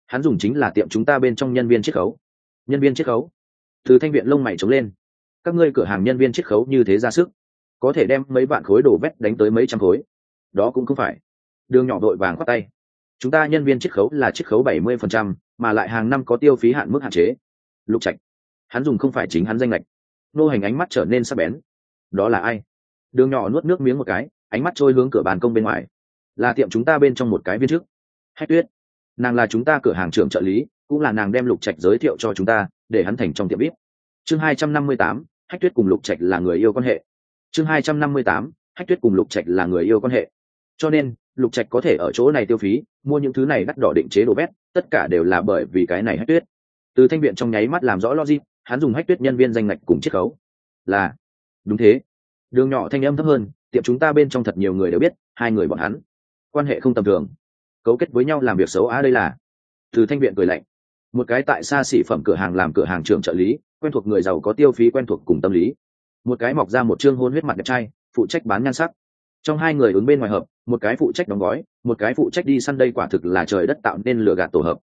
A: hắn dùng chính là tiệm chúng ta bên trong nhân viên chiết khấu. Nhân viên chiết khấu? Từ thanh viện lông mày trống lên. Các ngươi cửa hàng nhân viên chiết khấu như thế ra sức có thể đem mấy vạn khối đổ vét đánh tới mấy trăm khối. Đó cũng không phải. Đường nhỏ đội vàng khoác tay. Chúng ta nhân viên chiết khấu là chiết khấu bảy mươi phần trăm, mà lại hàng năm có tiêu phí hạn mức hạn chế. Lục trạch. Hắn dùng không phải chính hắn danh lệch nô hành ánh mắt trở nên sắc bén. Đó là ai? Đường nhỏ nuốt nước miếng một cái ánh mắt trôi hướng cửa bàn công bên ngoài. Là tiệm chúng ta bên trong một cái viên trước hách tuyết. Nàng là chúng ta cửa hàng trưởng trợ lý cũng là nàng đem lục trạch giới thiệu cho chúng ta để hắn thành trong tiệm vip chương hai trăm năm mươi tám hách tuyết cùng lục trạch là người yêu quan hệ. Chương hai trăm năm mươi tám hách tuyết cùng lục trạch là người yêu quan hệ. Cho nên lục trạch có thể ở chỗ này tiêu phí mua những thứ này đắt đỏ định chế đồ vét, tất cả đều là bởi vì cái này hách tuyết. Từ thanh viện trong nháy mắt làm rõ logic hắn dùng hách tuyết nhân viên danh ngạch cùng chiết khấu. Là, đúng thế. Đường nhỏ thanh âm thấp hơn, tiệm chúng ta bên trong thật nhiều người đều biết, hai người bọn hắn, quan hệ không tầm thường. Cấu kết với nhau làm việc xấu á đây là. Từ thanh viện cười lạnh. Một cái tại xa xỉ phẩm cửa hàng làm cửa hàng trưởng trợ lý, quen thuộc người giàu có tiêu phí quen thuộc cùng tâm lý. Một cái mọc ra một chương hôn huyết mặt đẹp trai, phụ trách bán nhan sắc. Trong hai người ứng bên ngoài hợp, một cái phụ trách đóng gói, một cái phụ trách đi săn đây quả thực là trời đất tạo nên lửa gạt tổ hợp.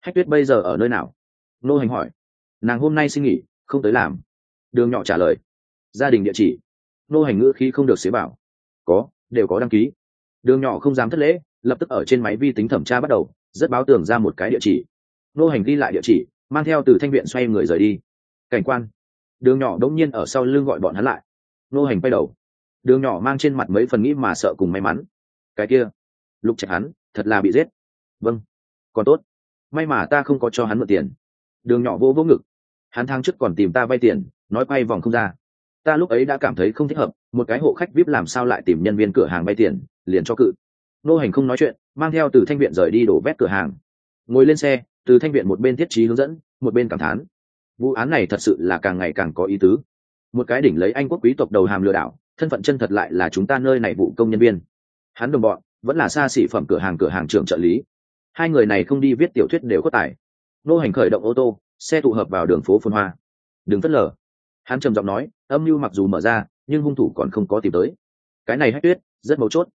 A: Hách tuyết bây giờ ở nơi nào? Nô hành hỏi nàng hôm nay xin nghỉ, không tới làm. Đường nhỏ trả lời. Gia đình địa chỉ. Nô hành ngữ khi không được xế bảo. Có, đều có đăng ký. Đường nhỏ không dám thất lễ, lập tức ở trên máy vi tính thẩm tra bắt đầu, rất báo tường ra một cái địa chỉ. Nô hành ghi lại địa chỉ, mang theo từ thanh viện xoay người rời đi. Cảnh quan. Đường nhỏ đông nhiên ở sau lưng gọi bọn hắn lại. Nô hành quay đầu. Đường nhỏ mang trên mặt mấy phần nghĩ mà sợ cùng may mắn. Cái kia. Lục chạy hắn, thật là bị giết. Vâng. Còn tốt. May mà ta không có cho hắn mượn tiền đường nhỏ vô vô ngực. Hắn thang trước còn tìm ta vay tiền, nói quay vòng không ra. Ta lúc ấy đã cảm thấy không thích hợp, một cái hộ khách vip làm sao lại tìm nhân viên cửa hàng vay tiền, liền cho cự. Nô hành không nói chuyện, mang theo từ thanh viện rời đi đổ vét cửa hàng. Ngồi lên xe, từ thanh viện một bên thiết trí hướng dẫn, một bên cảm thán. Vụ án này thật sự là càng ngày càng có ý tứ. Một cái đỉnh lấy anh quốc quý tộc đầu hàm lừa đảo, thân phận chân thật lại là chúng ta nơi này vụ công nhân viên. Hắn đồng bọn, vẫn là xa xỉ phẩm cửa hàng cửa hàng trưởng trợ lý. Hai người này không đi viết tiểu thuyết đều có tài nô hành khởi động ô tô, xe tụ hợp vào đường phố phun hoa. Đừng phớt lờ. Hắn trầm giọng nói, âm mưu mặc dù mở ra, nhưng hung thủ còn không có tìm tới. Cái này hách tuyết, rất mấu chốt.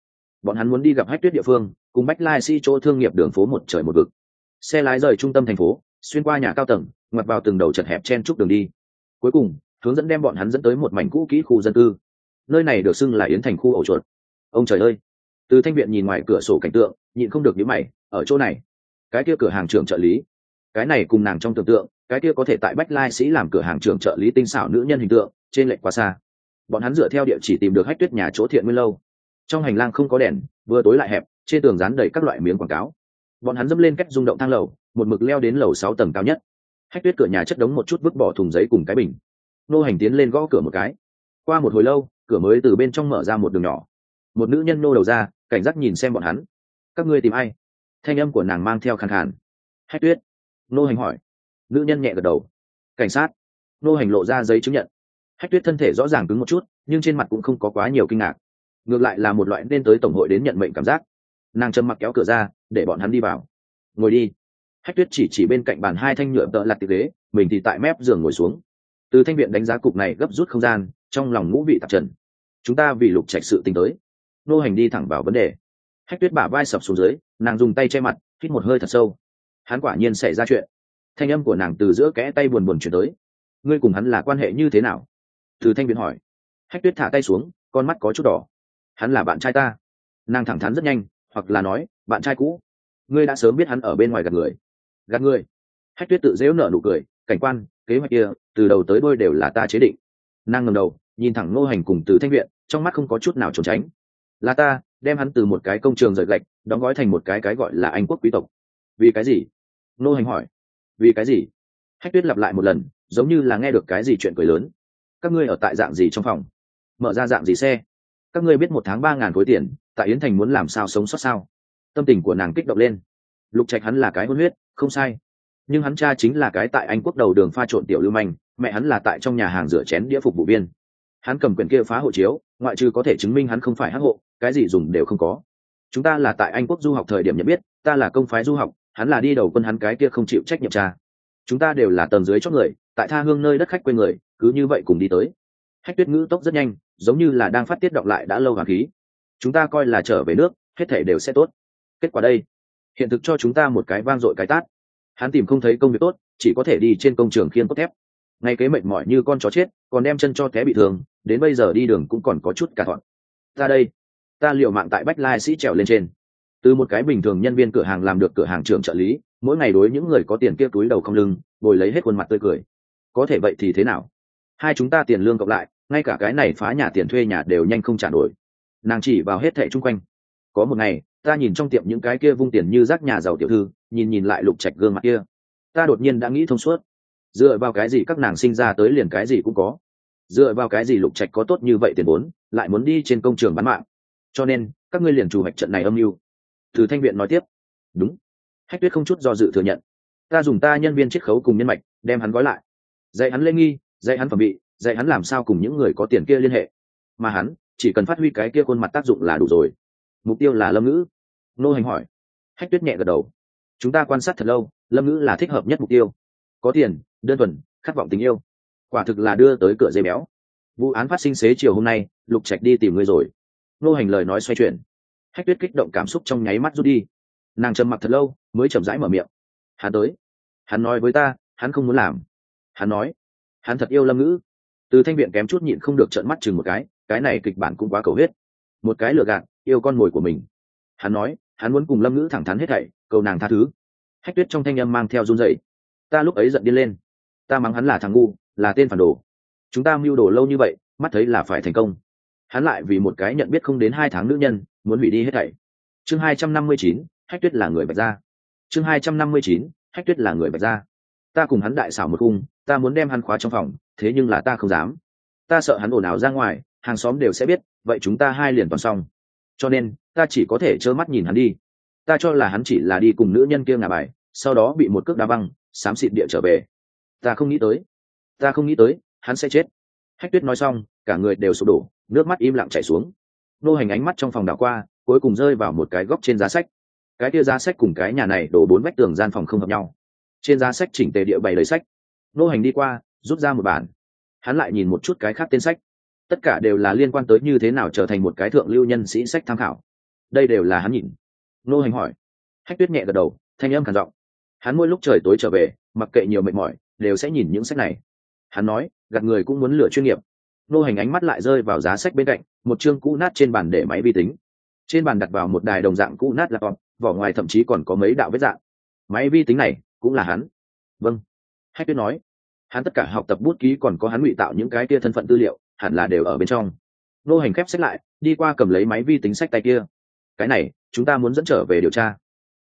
A: Bọn hắn muốn đi gặp hách tuyết địa phương, cùng bách lai si chỗ thương nghiệp đường phố một trời một vực. Xe lái rời trung tâm thành phố, xuyên qua nhà cao tầng, ngoặt vào từng đầu chật hẹp chen trúc đường đi. Cuối cùng, hướng dẫn đem bọn hắn dẫn tới một mảnh cũ kỹ khu dân cư. Nơi này được xưng là yến thành khu ổ chuột. Ông trời ơi! Từ thanh viện nhìn ngoài cửa sổ cảnh tượng, nhịn không được nhíu mày, ở chỗ này? Cái kia cửa hàng trưởng trợ lý cái này cùng nàng trong tưởng tượng, cái kia có thể tại bách lai sĩ làm cửa hàng trưởng trợ lý tinh xảo nữ nhân hình tượng, trên lệnh quá xa. Bọn hắn dựa theo địa chỉ tìm được hách tuyết nhà chỗ thiện nguyên lâu. Trong hành lang không có đèn, vừa tối lại hẹp, trên tường dán đầy các loại miếng quảng cáo. Bọn hắn dẫm lên cách rung động thang lầu, một mực leo đến lầu sáu tầng cao nhất. Hách tuyết cửa nhà chất đống một chút vứt bỏ thùng giấy cùng cái bình. Nô hành tiến lên gõ cửa một cái. Qua một hồi lâu, cửa mới từ bên trong mở ra một đường nhỏ. Một nữ nhân nô đầu ra, cảnh giác nhìn xem bọn hắn. Các ngươi tìm ai? Thanh âm của nàng mang theo khàn khàn. Hách tuyết nô hành hỏi. Nữ nhân nhẹ gật đầu. Cảnh sát. Nô hành lộ ra giấy chứng nhận. Hách tuyết thân thể rõ ràng cứng một chút, nhưng trên mặt cũng không có quá nhiều kinh ngạc. Ngược lại là một loại nên tới tổng hội đến nhận mệnh cảm giác. Nàng châm mặc kéo cửa ra, để bọn hắn đi vào. Ngồi đi. Hách tuyết chỉ chỉ bên cạnh bàn hai thanh nhựa tợ lặt tiệc ghế, mình thì tại mép giường ngồi xuống. Từ thanh viện đánh giá cục này gấp rút không gian, trong lòng ngũ vị tạp trần. Chúng ta vì lục trạch sự tính tới. Nô hành đi thẳng vào vấn đề. Hách tuyết bả vai sập xuống dưới, nàng dùng tay che mặt, hít một hơi thật sâu hắn quả nhiên xảy ra chuyện. Thanh âm của nàng từ giữa kẽ tay buồn buồn chuyển tới. Ngươi cùng hắn là quan hệ như thế nào? Từ thanh viện hỏi. Hách tuyết thả tay xuống, con mắt có chút đỏ. Hắn là bạn trai ta. Nàng thẳng thắn rất nhanh, hoặc là nói, bạn trai cũ. Ngươi đã sớm biết hắn ở bên ngoài gạt người. Gạt người? Hách tuyết tự dễu nở nụ cười, cảnh quan, kế hoạch kia, từ đầu tới đôi đều là ta chế định. Nàng ngầm đầu, nhìn thẳng ngô hành cùng từ thanh viện trong mắt không có chút nào trốn tránh. Là ta, đem hắn từ một cái công trường rời gạch, đóng gói thành một cái cái gọi là anh quốc quý tộc vì cái gì? Nô hành hỏi. Vì cái gì? Hách tuyết lặp lại một lần, giống như là nghe được cái gì chuyện cười lớn. Các ngươi ở tại dạng gì trong phòng? Mở ra dạng gì xe? Các ngươi biết một tháng ba ngàn khối tiền, tại yến thành muốn làm sao sống sót sao? Tâm tình của nàng kích động lên. Lục trạch hắn là cái hôn huyết, không sai. Nhưng hắn cha chính là cái tại anh quốc đầu đường pha trộn tiểu lưu manh, mẹ hắn là tại trong nhà hàng rửa chén đĩa phục vụ viên. Hắn cầm quyển kia phá hộ chiếu, ngoại trừ có thể chứng minh hắn không phải hắc hộ, cái gì dùng đều không có. Chúng ta là tại anh quốc du học thời điểm nhận biết, ta là công phái du học hắn là đi đầu quân hắn cái kia không chịu trách nhiệm cha. Chúng ta đều là tầng dưới chót người, tại tha hương nơi đất khách quê người, cứ như vậy cùng đi tới. Hách tuyết ngữ tốc rất nhanh, giống như là đang phát tiết động lại đã lâu hoàng khí. Chúng ta coi là trở về nước, hết thể đều sẽ tốt. Kết quả đây, hiện thực cho chúng ta một cái vang dội cái tát. Hắn tìm không thấy công việc tốt, chỉ có thể đi trên công trường khiên cốt thép. Ngay kế mệt mỏi như con chó chết, còn đem chân cho té bị thương, đến bây giờ đi đường cũng còn có chút cả thọn ra đây, ta liệu mạng tại bách lai sĩ trèo lên trên từ một cái bình thường nhân viên cửa hàng làm được cửa hàng trưởng trợ lý, mỗi ngày đối những người có tiền kia túi đầu không lưng bồi lấy hết khuôn mặt tươi cười. Có thể vậy thì thế nào? Hai chúng ta tiền lương cộng lại, ngay cả cái này phá nhà tiền thuê nhà đều nhanh không trả nổi. Nàng chỉ vào hết thẻ chung quanh. Có một ngày, ta nhìn trong tiệm những cái kia vung tiền như rác nhà giàu tiểu thư, nhìn nhìn lại lục trạch gương mặt kia. Ta đột nhiên đã nghĩ thông suốt. Dựa vào cái gì các nàng sinh ra tới liền cái gì cũng có? Dựa vào cái gì lục trạch có tốt như vậy tiền vốn, lại muốn đi trên công trường bán mạng? Cho nên, các ngươi liền chủ hoạch trận này âm mưu từ thanh viện nói tiếp. Đúng. Hách tuyết không chút do dự thừa nhận. Ta dùng ta nhân viên chiết khấu cùng nhân mạch, đem hắn gói lại. Dạy hắn lê nghi, dạy hắn phẩm bị dạy hắn làm sao cùng những người có tiền kia liên hệ. Mà hắn, chỉ cần phát huy cái kia khuôn mặt tác dụng là đủ rồi. Mục tiêu là lâm ngữ. Nô hành hỏi. Hách tuyết nhẹ gật đầu. Chúng ta quan sát thật lâu, lâm ngữ là thích hợp nhất mục tiêu. Có tiền, đơn thuần, khát vọng tình yêu. Quả thực là đưa tới cửa dây béo. Vụ án phát sinh xế chiều hôm nay, lục trạch đi tìm ngươi rồi. Nô hành lời nói xoay chuyển hách tuyết kích động cảm xúc trong nháy mắt rút đi. Nàng trầm mặc thật lâu, mới chậm rãi mở miệng. Hắn tới. Hắn nói với ta, hắn không muốn làm. Hắn nói. Hắn thật yêu lâm ngữ. Từ thanh viện kém chút nhịn không được trợn mắt chừng một cái cái này kịch bản cũng quá cầu hết. Một cái lừa gạt, yêu con mồi của mình. Hắn nói, hắn muốn cùng lâm ngữ thẳng thắn hết thảy, cầu nàng tha thứ. Hách tuyết trong thanh âm mang theo run dậy ta lúc ấy giận điên lên. Ta mắng hắn là thằng ngu, là tên phản đồ. Chúng ta mưu đồ lâu như vậy, mắt thấy là phải thành công. Hắn lại vì một cái nhận biết không đến hai tháng nữ nhân muốn hủy đi hết thảy. Chương hai trăm năm mươi chín, hách tuyết là người bạch gia. Chương hai trăm năm mươi chín, hách tuyết là người bạch gia. Ta cùng hắn đại xảo một khung, ta muốn đem hắn khóa trong phòng, thế nhưng là ta không dám. Ta sợ hắn ồn ào ra ngoài, hàng xóm đều sẽ biết, vậy chúng ta hai liền toàn xong. Cho nên, ta chỉ có thể trơ mắt nhìn hắn đi. Ta cho là hắn chỉ là đi cùng nữ nhân kia ngả bài, sau đó bị một cước đá băng, xám xịt địa trở về. Ta không nghĩ tới. Ta không nghĩ tới, hắn sẽ chết. Hách tuyết nói xong, cả người đều sụp đổ, nước mắt im lặng chảy xuống nô hành ánh mắt trong phòng đảo qua, cuối cùng rơi vào một cái góc trên giá sách. Cái kia giá sách cùng cái nhà này đổ bốn vách tường gian phòng không hợp nhau. Trên giá sách chỉnh tề địa bày lời sách. Nô hành đi qua, rút ra một bản. Hắn lại nhìn một chút cái khác tên sách. Tất cả đều là liên quan tới như thế nào trở thành một cái thượng lưu nhân sĩ sách tham khảo. Đây đều là hắn nhìn. Nô hành hỏi. Hách tuyết nhẹ gật đầu, thanh âm khản giọng. Hắn mỗi lúc trời tối trở về, mặc kệ nhiều mệt mỏi, đều sẽ nhìn những sách này. Hắn nói gặt người cũng muốn lựa chuyên nghiệp. Nô hành ánh mắt lại rơi vào giá sách bên cạnh một chương cũ nát trên bàn để máy vi tính. Trên bàn đặt vào một đài đồng dạng cũ nát laptop vỏ ngoài thậm chí còn có mấy đạo vết dạng. Máy vi tính này, cũng là hắn. Vâng. Hách tuyết nói, hắn tất cả học tập bút ký còn có hắn ngụy tạo những cái kia thân phận tư liệu, hẳn là đều ở bên trong. Nô hành khép sách lại, đi qua cầm lấy máy vi tính sách tay kia. Cái này, chúng ta muốn dẫn trở về điều tra.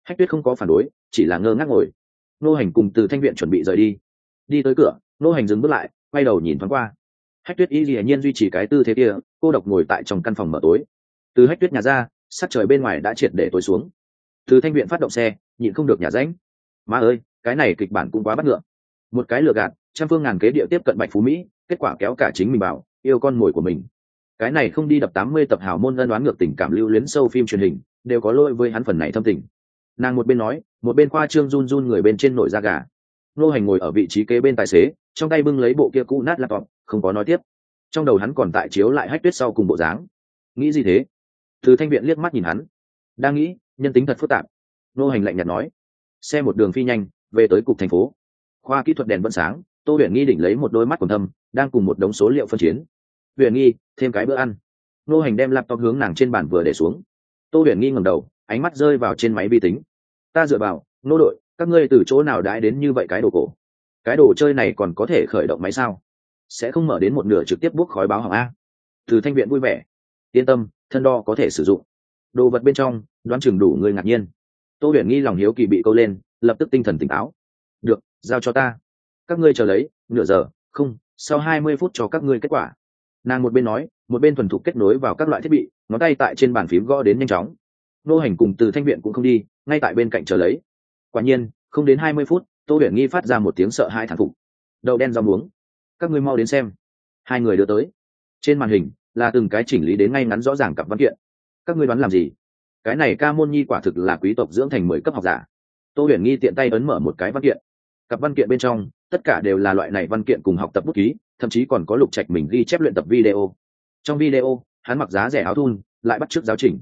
A: Hách tuyết không có phản đối, chỉ là ngơ ngác ngồi. Nô hành cùng từ thanh viện chuẩn bị rời đi. Đi tới cửa, nô hành dừng bước lại, quay đầu nhìn thoáng qua hách tuyết y hiển nhiên duy trì cái tư thế kia, cô độc ngồi tại trong căn phòng mở tối. Từ hách tuyết nhà ra, sắc trời bên ngoài đã triệt để tối xuống. Từ thanh viện phát động xe, nhịn không được nhà ránh má ơi, cái này kịch bản cũng quá bắt ngựa. Một cái lừa gạt, trăm phương ngàn kế địa tiếp cận bạch phú mỹ, kết quả kéo cả chính mình bảo, yêu con mồi của mình. Cái này không đi đập tám mươi tập hào môn ân đoán ngược tình cảm lưu luyến sâu phim truyền hình, đều có lỗi với hắn phần này thâm tình. Nàng một bên nói, một bên khoa trương run run người bên trên nổi da gà. Nô hành ngồi ở vị trí kế bên tài xế trong tay bưng lấy bộ kia cũ nát laptop, không có nói tiếp. Trong đầu hắn còn tại chiếu lại hách tuyết sau cùng bộ dáng. Nghĩ gì thế? Từ thanh viện liếc mắt nhìn hắn. Đang nghĩ, nhân tính thật phức tạp. Nô hành lạnh nhạt nói. Xe một đường phi nhanh, về tới cục thành phố. Khoa kỹ thuật đèn vẫn sáng, tô huyền nghi đỉnh lấy một đôi mắt còn thâm, đang cùng một đống số liệu phân chiến. Huyền nghi, thêm cái bữa ăn. Nô hành đem laptop hướng nàng trên bàn vừa để xuống. Tô huyền nghi ngầm đầu, ánh mắt rơi vào trên máy vi tính. Ta dựa vào, nô đội, các ngươi từ chỗ nào đãi đến như vậy cái đồ cổ? Cái đồ chơi này còn có thể khởi động máy sao? Sẽ không mở đến một nửa trực tiếp buốc khói báo hỏng a? Từ thanh viện vui vẻ. Yên tâm, thân đo có thể sử dụng. Đồ vật bên trong, đoán chừng đủ người ngạc nhiên. Tô huyền nghi lòng hiếu kỳ bị câu lên, lập tức tinh thần tỉnh táo. Được, giao cho ta. Các ngươi chờ lấy, nửa giờ, không, sau hai mươi phút cho các ngươi kết quả. Nàng một bên nói, một bên thuần thục kết nối vào các loại thiết bị, ngón tay tại trên bàn phím gõ đến nhanh chóng. Nô hành cùng từ thanh viện cũng không đi, ngay tại bên cạnh chờ lấy. Quả nhiên, không đến hai mươi phút tô huyền nghi phát ra một tiếng sợ hai thản phục. Đậu đen rau muống. Các ngươi mau đến xem. Hai người đưa tới. Trên màn hình, là từng cái chỉnh lý đến ngay ngắn rõ ràng cặp văn kiện. Các ngươi đoán làm gì? Cái này ca môn nhi quả thực là quý tộc dưỡng thành mười cấp học giả. Tô huyền nghi tiện tay ấn mở một cái văn kiện. Cặp văn kiện bên trong, tất cả đều là loại này văn kiện cùng học tập bút ký, thậm chí còn có lục trạch mình ghi chép luyện tập video. Trong video, hắn mặc giá rẻ áo thun, lại bắt t r ư ớ c giáo trình.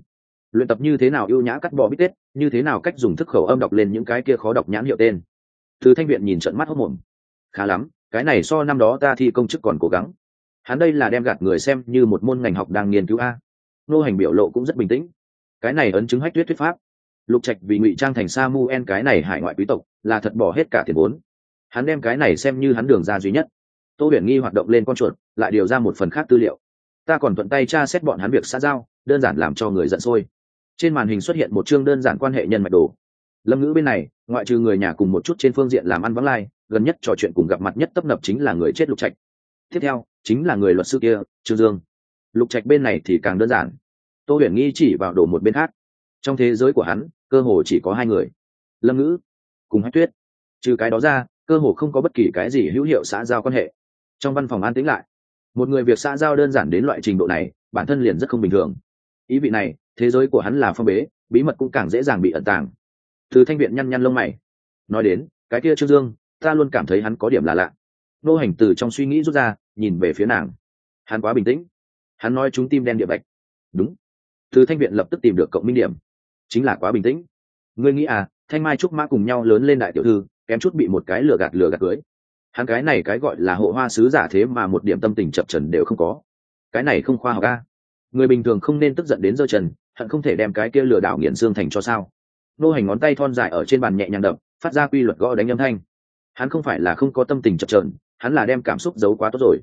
A: Luyện tập như thế nào ưu nhã cắt bỏ bít tết, như thế nào cách dùng thức khẩu âm đọc lên những cái kia khó đọc nhãn hiệu tên thứ thanh viện nhìn trận mắt hốc mồm. Khá lắm, cái này so năm đó ta thi công chức còn cố gắng. Hắn đây là đem gạt người xem như một môn ngành học đang nghiên cứu a. Nô hành biểu lộ cũng rất bình tĩnh. Cái này ấn chứng hách tuyết thuyết pháp. Lục trạch vì ngụy trang thành sa mu en cái này hải ngoại quý tộc, là thật bỏ hết cả tiền vốn. Hắn đem cái này xem như hắn đường ra duy nhất. Tô huyền nghi hoạt động lên con chuột, lại điều ra một phần khác tư liệu. Ta còn thuận tay tra xét bọn hắn việc xã giao, đơn giản làm cho người giận sôi. Trên màn hình xuất hiện một chương đơn giản quan hệ nhân mạch đồ lâm ngữ bên này, ngoại trừ người nhà cùng một chút trên phương diện làm ăn vắng lai, gần nhất trò chuyện cùng gặp mặt nhất tấp nập chính là người chết lục trạch. Tiếp theo, chính là người luật sư kia, trương dương. Lục trạch bên này thì càng đơn giản. Tô huyền nghi chỉ vào đổ một bên khác. Trong thế giới của hắn, cơ hồ chỉ có hai người. Lâm ngữ cùng hát tuyết. Trừ cái đó ra, cơ hồ không có bất kỳ cái gì hữu hiệu xã giao quan hệ. Trong văn phòng an tĩnh lại, một người việc xã giao đơn giản đến loại trình độ này, bản thân liền rất không bình thường. Ý vị này, thế giới của hắn là phong bế, bí mật cũng càng dễ dàng bị ẩn tàng từ thanh viện nhăn nhăn lông mày. Nói đến, cái kia trương dương, ta luôn cảm thấy hắn có điểm là lạ. Nô hành từ trong suy nghĩ rút ra, nhìn về phía nàng. Hắn quá bình tĩnh. Hắn nói chúng tim đen địa bạch. Đúng. Từ thanh viện lập tức tìm được cộng minh điểm. Chính là quá bình tĩnh. Ngươi nghĩ à thanh mai trúc mã cùng nhau lớn lên đại tiểu thư, kém chút bị một cái lừa gạt lừa gạt cưới. Hắn cái này cái gọi là hộ hoa sứ giả thế mà một điểm tâm tình chập trần đều không có. Cái này không khoa học a người bình thường không nên tức giận đến giơ trần, hận không thể đem cái kia lừa đảo nghiện xương thành cho sao? Nô hành ngón tay thon dài ở trên bàn nhẹ nhàng đập, phát ra quy luật gõ đánh âm thanh. Hắn không phải là không có tâm tình chập trờn hắn là đem cảm xúc giấu quá tốt rồi.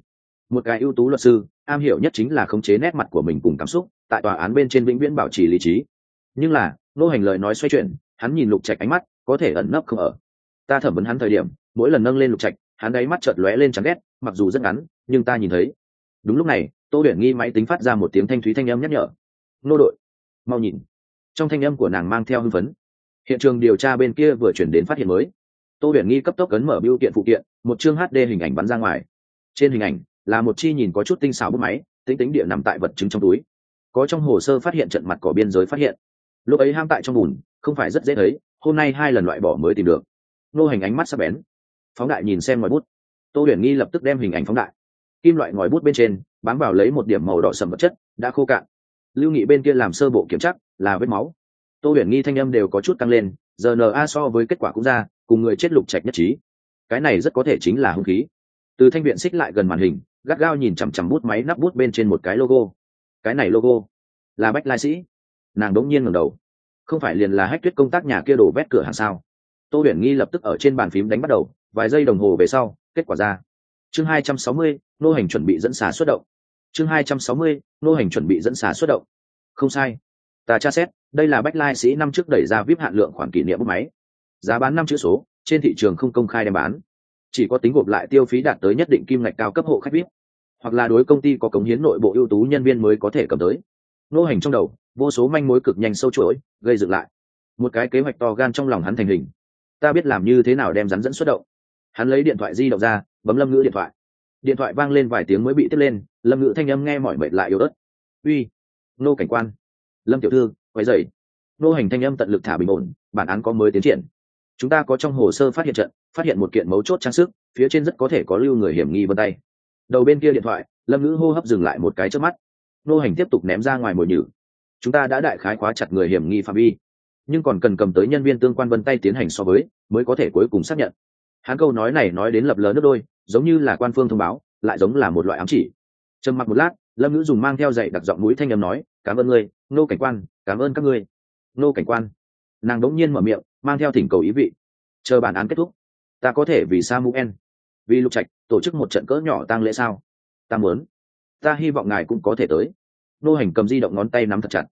A: Một cái ưu tú luật sư, am hiểu nhất chính là khống chế nét mặt của mình cùng cảm xúc, tại tòa án bên trên vĩnh viễn bảo trì lý trí. Nhưng là, nô hành lời nói xoay chuyển, hắn nhìn lục trạch ánh mắt, có thể ẩn nấp không ở. Ta thẩm vấn hắn thời điểm, mỗi lần nâng lên lục trạch, hắn đáy mắt chợt lóe lên chán ghét, mặc dù rất ngắn, nhưng ta nhìn thấy. Đúng lúc này, tô huyền nghi máy tính phát ra một tiếng thanh thúy thanh âm nhắc nhở. Nô đội, mau nhìn. Trong thanh âm của nàng mang theo hưng phấn hiện trường điều tra bên kia vừa chuyển đến phát hiện mới. Tô huyền nghi cấp tốc cấn mở biêu kiện phụ kiện, một chương hd hình ảnh bắn ra ngoài. Trên hình ảnh, là một chi nhìn có chút tinh xảo bút máy, tính tính địa nằm tại vật chứng trong túi. Có trong hồ sơ phát hiện trận mặt cỏ biên giới phát hiện. Lúc ấy ham tại trong bùn, không phải rất dễ thấy, hôm nay hai lần loại bỏ mới tìm được. Nô hành ánh mắt sắp bén. Phóng đại nhìn xem ngòi bút. Tô huyền nghi lập tức đem hình ảnh phóng đại. Kim loại ngòi bút bên trên, bám vào lấy một điểm màu đỏ sầm vật chất, đã khô cạn. Lưu nghị bên kia làm sơ bộ kiểm tra, là vết máu tô huyền nghi thanh âm đều có chút tăng lên, giờ na so với kết quả cũng ra, cùng người chết lục trạch nhất trí. Cái này rất có thể chính là hung khí. Từ thanh viện xích lại gần màn hình, gắt gao nhìn chằm chằm bút máy nắp bút bên trên một cái logo. Cái này logo là bách lai sĩ. Nàng đống nhiên ngẩng đầu. Không phải liền là hách tuyết công tác nhà kia đổ vét cửa hàng sao? Tô huyền nghi lập tức ở trên bàn phím đánh bắt đầu, vài giây đồng hồ về sau, kết quả ra. Chương hai trăm sáu mươi, nô hành chuẩn bị dẫn xả xuất động. Chương hai trăm sáu mươi, nô hành chuẩn bị dẫn xả xuất động. Không sai ta tra xét, đây là bách lai sĩ năm trước đẩy ra vip hạn lượng khoản kỷ niệm bút máy. Giá bán năm chữ số, trên thị trường không công khai đem bán. Chỉ có tính gộp lại tiêu phí đạt tới nhất định kim ngạch cao cấp hộ khách vip. Hoặc là đối công ty có cống hiến nội bộ ưu tú nhân viên mới có thể cầm tới. Nô hành trong đầu, vô số manh mối cực nhanh sâu chuỗi, gây dựng lại. Một cái kế hoạch to gan trong lòng hắn thành hình. Ta biết làm như thế nào đem rắn dẫn xuất động. Hắn lấy điện thoại di động ra, bấm lâm ngữ điện thoại. Điện thoại vang lên vài tiếng mới bị tiếp lên, lâm ngữ thanh âm nghe mỏi mệt lại yếu ớt. Uy, nô cảnh quan lâm tiểu thư, quay dậy. Nô hành thanh âm tận lực thả bình ổn, bản án có mới tiến triển. Chúng ta có trong hồ sơ phát hiện trận, phát hiện một kiện mấu chốt trang sức, phía trên rất có thể có lưu người hiểm nghi vân tay. Đầu bên kia điện thoại, lâm ngữ hô hấp dừng lại một cái trước mắt. Nô hành tiếp tục ném ra ngoài mồi nhử. Chúng ta đã đại khái khóa chặt người hiểm nghi phạm vi, nhưng còn cần cầm tới nhân viên tương quan vân tay tiến hành so với, mới có thể cuối cùng xác nhận. Hắn câu nói này nói đến lập lờ nước đôi, giống như là quan phương thông báo, lại giống là một loại ám chỉ. Trầm mặc một lát, lâm ngữ dùng mang theo dạy đặc giọng mũi thanh âm nói, cảm ơn ngươi nô cảnh quan, cảm ơn các ngươi. Nô cảnh quan. Nàng đống nhiên mở miệng, mang theo thỉnh cầu ý vị. Chờ bản án kết thúc, ta có thể vì samuel, vì lục trạch tổ chức một trận cỡ nhỏ tăng lễ sao? Ta muốn, ta hy vọng ngài cũng có thể tới. Nô hành cầm di động ngón tay nắm thật chặt.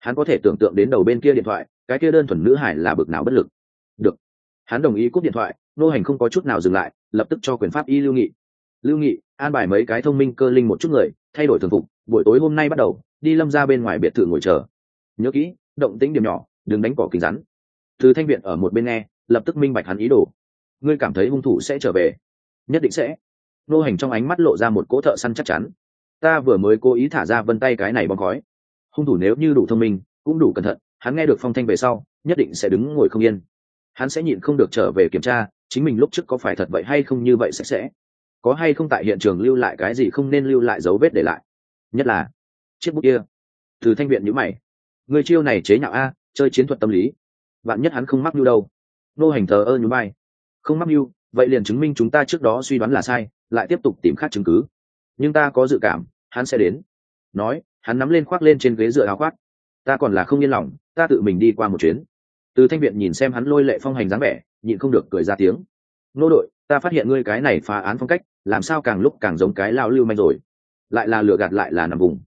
A: Hắn có thể tưởng tượng đến đầu bên kia điện thoại, cái kia đơn thuần nữ hải là bực nào bất lực. Được. Hắn đồng ý cúp điện thoại, nô hành không có chút nào dừng lại, lập tức cho quyền pháp y lưu nghị. Lưu nghị, an bài mấy cái thông minh cơ linh một chút người, thay đổi thường phục, buổi tối hôm nay bắt đầu đi lâm ra bên ngoài biệt thự ngồi chờ. Nhớ kỹ, động tĩnh điểm nhỏ, đừng đánh cỏ kính rắn. Từ thanh viện ở một bên nghe, lập tức minh bạch hắn ý đồ. Ngươi cảm thấy hung thủ sẽ trở về? Nhất định sẽ. Nô hành trong ánh mắt lộ ra một cỗ thợ săn chắc chắn. Ta vừa mới cố ý thả ra vân tay cái này bong khói. Hung thủ nếu như đủ thông minh, cũng đủ cẩn thận, hắn nghe được phong thanh về sau, nhất định sẽ đứng ngồi không yên. Hắn sẽ nhịn không được trở về kiểm tra, chính mình lúc trước có phải thật vậy hay không như vậy sạch sẽ. Có hay không tại hiện trường lưu lại cái gì không nên lưu lại dấu vết để lại. Nhất là chiếc bút kia. Từ thanh viện nhữ mày. Người chiêu này chế nhạo a, chơi chiến thuật tâm lý. Bạn nhất hắn không mắc mưu đâu. Nô hành thờ ơ nhú bay không mắc mưu, vậy liền chứng minh chúng ta trước đó suy đoán là sai, lại tiếp tục tìm khác chứng cứ. Nhưng ta có dự cảm, hắn sẽ đến. Nói, hắn nắm lên khoác lên trên ghế dựa áo khoác. Ta còn là không yên lòng, ta tự mình đi qua một chuyến. Từ thanh viện nhìn xem hắn lôi lệ phong hành dáng vẻ, nhịn không được cười ra tiếng. Nô đội, ta phát hiện ngươi cái này phá án phong cách, làm sao càng lúc càng giống cái lao lưu manh rồi. Lại là lừa gạt lại là nằm vùng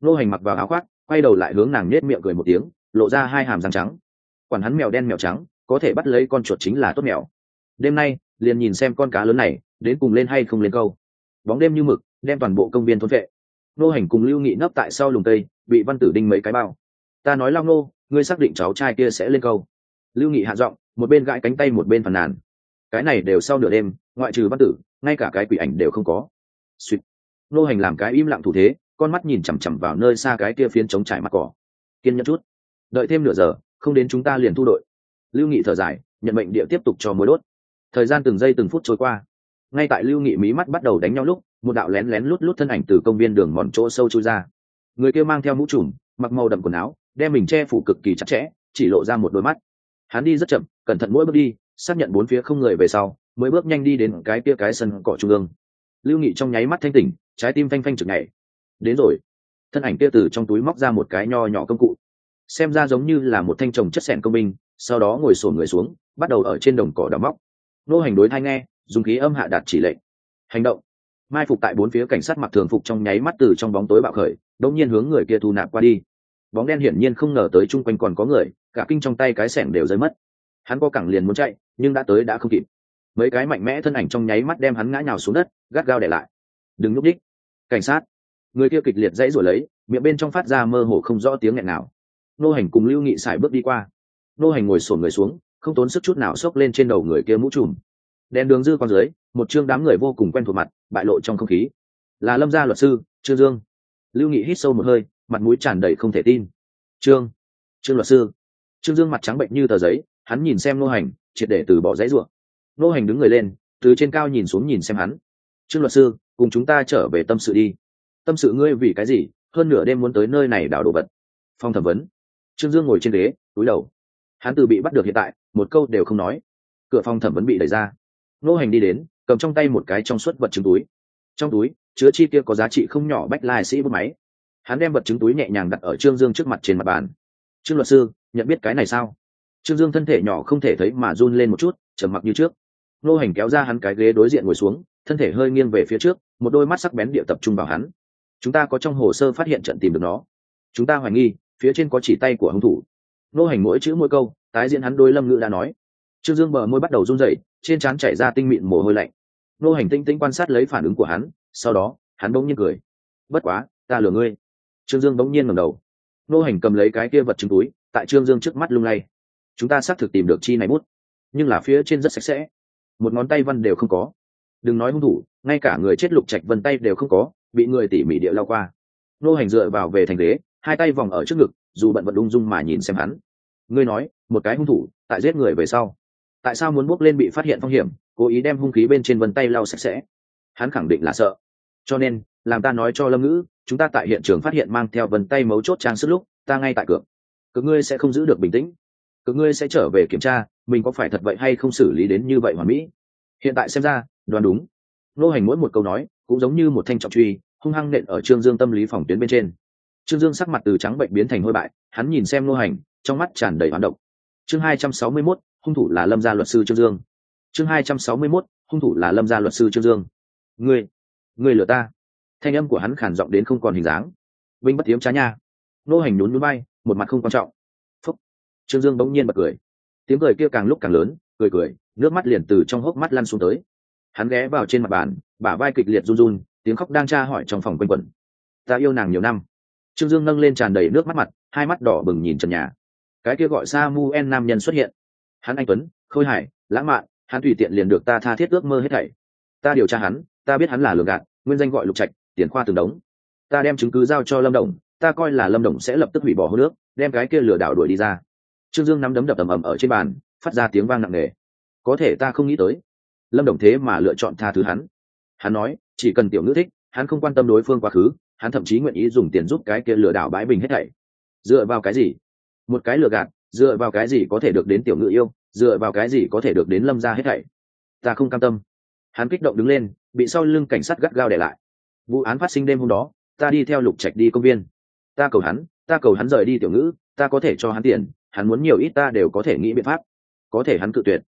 A: nô hành mặc vào áo khoác, quay đầu lại hướng nàng nhếch miệng cười một tiếng, lộ ra hai hàm răng trắng. Quản hắn mèo đen mèo trắng, có thể bắt lấy con chuột chính là tốt mèo. Đêm nay, liền nhìn xem con cá lớn này, đến cùng lên hay không lên câu. Bóng đêm như mực, đem toàn bộ công viên thôn vệ. Nô hành cùng lưu nghị nấp tại sau lùng tây bị văn tử đinh mấy cái bao. Ta nói lao nô, ngươi xác định cháu trai kia sẽ lên câu. Lưu nghị hạ giọng, một bên gãi cánh tay một bên phàn nàn. Cái này đều sau nửa đêm, ngoại trừ văn tử, ngay cả cái quỷ ảnh đều không có. Suýt. Nô hành làm cái im lặng thủ thế con mắt nhìn chằm chằm vào nơi xa cái kia phiến chống trải mặt cỏ. Kiên nhẫn chút. Đợi thêm nửa giờ, không đến chúng ta liền thu đội. Lưu nghị thở dài, nhận mệnh địa tiếp tục cho mối đốt. Thời gian từng giây từng phút trôi qua. Ngay tại lưu nghị mí mắt bắt đầu đánh nhau lúc, một đạo lén lén lút lút thân ảnh từ công viên đường mòn chỗ sâu chui ra. Người kia mang theo mũ trùm, mặc màu đậm quần áo, đem mình che phủ cực kỳ chặt chẽ, chỉ lộ ra một đôi mắt. Hắn đi rất chậm, cẩn thận mỗi bước đi, xác nhận bốn phía không người về sau, mới bước nhanh đi đến cái kia cái sân cỏ trung ương. Lưu nghị trong nháy mắt thanh tỉnh, trái tim phanh phanh chực nhảy đến rồi. Thân ảnh kia từ trong túi móc ra một cái nho nhỏ công cụ. Xem ra giống như là một thanh trồng chất sẻn công binh, sau đó ngồi sổn người xuống, bắt đầu ở trên đồng cỏ đào móc. Nô hành đối thai nghe, dùng khí âm hạ đạt chỉ lệnh. Hành động. Mai phục tại bốn phía cảnh sát mặc thường phục trong nháy mắt từ trong bóng tối bạo khởi, đột nhiên hướng người kia thu nạp qua đi. Bóng đen hiển nhiên không ngờ tới chung quanh còn có người, cả kinh trong tay cái sẻng đều rơi mất. Hắn có cẳng liền muốn chạy, nhưng đã tới đã không kịp. Mấy cái mạnh mẽ thân ảnh trong nháy mắt đem hắn ngã nhào xuống đất, gắt gao để lại. Đừng nhúc đích cảnh sát người kia kịch liệt dãy rồi lấy, miệng bên trong phát ra mơ hồ không rõ tiếng nghẹn nào nô hành cùng lưu nghị sải bước đi qua. Nô hành ngồi sổn người xuống, không tốn sức chút nào xốc lên trên đầu người kia mũ trùm. Đèn đường dư con dưới, một chương đám người vô cùng quen thuộc mặt, bại lộ trong không khí. Là lâm gia luật sư, trương dương. Lưu nghị hít sâu một hơi, mặt mũi tràn đầy không thể tin. Trương trương luật sư. Trương dương mặt trắng bệnh như tờ giấy, hắn nhìn xem nô hành, triệt để từ bỏ giấy ruộng nô hành đứng người lên, từ trên cao nhìn xuống nhìn xem hắn. Trương luật sư, cùng chúng ta trở về tâm sự đi tâm sự ngươi vì cái gì, hơn nửa đêm muốn tới nơi này đảo đồ vật. Phong thẩm vấn. Trương dương ngồi trên ghế, túi đầu. Hắn từ bị bắt được hiện tại, một câu đều không nói. Cửa phòng thẩm vấn bị đẩy ra. Nô hành đi đến, cầm trong tay một cái trong suốt vật chứng túi. Trong túi, chứa chi kia có giá trị không nhỏ bách lai sĩ bút máy. Hắn đem vật chứng túi nhẹ nhàng đặt ở trương dương trước mặt trên mặt bàn. Trương luật sư, nhận biết cái này sao? Trương dương thân thể nhỏ không thể thấy mà run lên một chút, trầm mặc như trước. Nô hành kéo ra hắn cái ghế đối diện ngồi xuống, thân thể hơi nghiêng về phía trước, một đôi mắt sắc bén địa tập trung vào hắn chúng ta có trong hồ sơ phát hiện trận tìm được nó. Chúng ta hoài nghi, phía trên có chỉ tay của hung thủ. Nô hành mỗi chữ mỗi câu, tái diễn hắn đôi lâm ngữ đã nói. Trương dương bờ môi bắt đầu run rẩy, trên trán chảy ra tinh mịn mồ hôi lạnh. Nô hành tinh tinh quan sát lấy phản ứng của hắn, sau đó, hắn bỗng nhiên cười. Bất quá, ta lừa ngươi. Trương dương bỗng nhiên ngẩng đầu. Nô hành cầm lấy cái kia vật chứng túi, tại trương dương trước mắt lung lay. Chúng ta xác thực tìm được chi này bút, nhưng là phía trên rất sạch sẽ. Một ngón tay văn đều không có. Đừng nói hung thủ, ngay cả người chết lục trạch vân tay đều không có bị người tỉ mỉ địa lao qua. Nô hành dựa vào về thành ghế, hai tay vòng ở trước ngực, dù bận vận ung dung mà nhìn xem hắn. Ngươi nói, một cái hung thủ, tại giết người về sau, tại sao muốn bước lên bị phát hiện phong hiểm, cố ý đem hung khí bên trên vân tay lau sạch sẽ? Hắn khẳng định là sợ. Cho nên, làm ta nói cho lâm ngữ, chúng ta tại hiện trường phát hiện mang theo vân tay mấu chốt trang sức lúc, ta ngay tại cược cực ngươi sẽ không giữ được bình tĩnh. Cực ngươi sẽ trở về kiểm tra, mình có phải thật vậy hay không xử lý đến như vậy hoàn mỹ? Hiện tại xem ra, đoán đúng. Nô hành mỗi một câu nói cũng giống như một thanh trọng truy hung hăng nện ở trương dương tâm lý phòng tuyến bên trên. Trương dương sắc mặt từ trắng bệnh biến thành hôi bại hắn nhìn xem nô hành trong mắt tràn đầy hoạt động chương hai trăm sáu mươi 261, hung thủ là lâm gia luật sư trương dương. Chương hai trăm sáu mươi 261, hung thủ là lâm gia luật sư trương dương. Ngươi ngươi lừa ta. Thanh âm của hắn khản giọng đến không còn hình dáng. Vinh bất tiếm trá nha. Nô hành nhún núi bay một mặt không quan trọng. Phúc. Trương dương bỗng nhiên bật cười. Tiếng cười kia càng lúc càng lớn cười cười nước mắt liền từ trong hốc mắt lăn xuống tới. Hắn ghé vào trên mặt bàn bả vai kịch liệt run run, tiếng khóc đang tra hỏi trong phòng quanh quẩn. Ta yêu nàng nhiều năm. Trương dương nâng lên tràn đầy nước mắt mặt, hai mắt đỏ bừng nhìn trần nhà. Cái kia gọi sa mu en nam nhân xuất hiện. Hắn anh tuấn, khôi hải, lãng mạn, hắn tùy tiện liền được ta tha thiết ước mơ hết thảy. Ta điều tra hắn, ta biết hắn là lường gạt, nguyên danh gọi lục trạch, tiền khoa từng đống. Ta đem chứng cứ giao cho lâm đồng, ta coi là lâm đồng sẽ lập tức hủy bỏ hô nước đem cái kia lừa đảo đuổi đi ra. Trương dương nắm đấm đập ầm ầm ở trên bàn, phát ra tiếng vang nặng nề. Có thể ta không nghĩ tới. Lâm đồng thế mà lựa chọn tha thứ hắn hắn nói, chỉ cần tiểu ngữ thích, hắn không quan tâm đối phương quá khứ, hắn thậm chí nguyện ý dùng tiền giúp cái kia lừa đảo bãi bình hết thảy. Dựa vào cái gì? Một cái lừa gạt, dựa vào cái gì có thể được đến tiểu ngữ yêu, dựa vào cái gì có thể được đến lâm ra hết thảy? Ta không cam tâm. Hắn kích động đứng lên, bị sau lưng cảnh sát gắt gao để lại. Vụ án phát sinh đêm hôm đó, ta đi theo lục trạch đi công viên. Ta cầu hắn, ta cầu hắn rời đi tiểu ngữ, ta có thể cho hắn tiền, hắn muốn nhiều ít ta đều có thể nghĩ biện pháp. Có thể hắn cự tuyệt.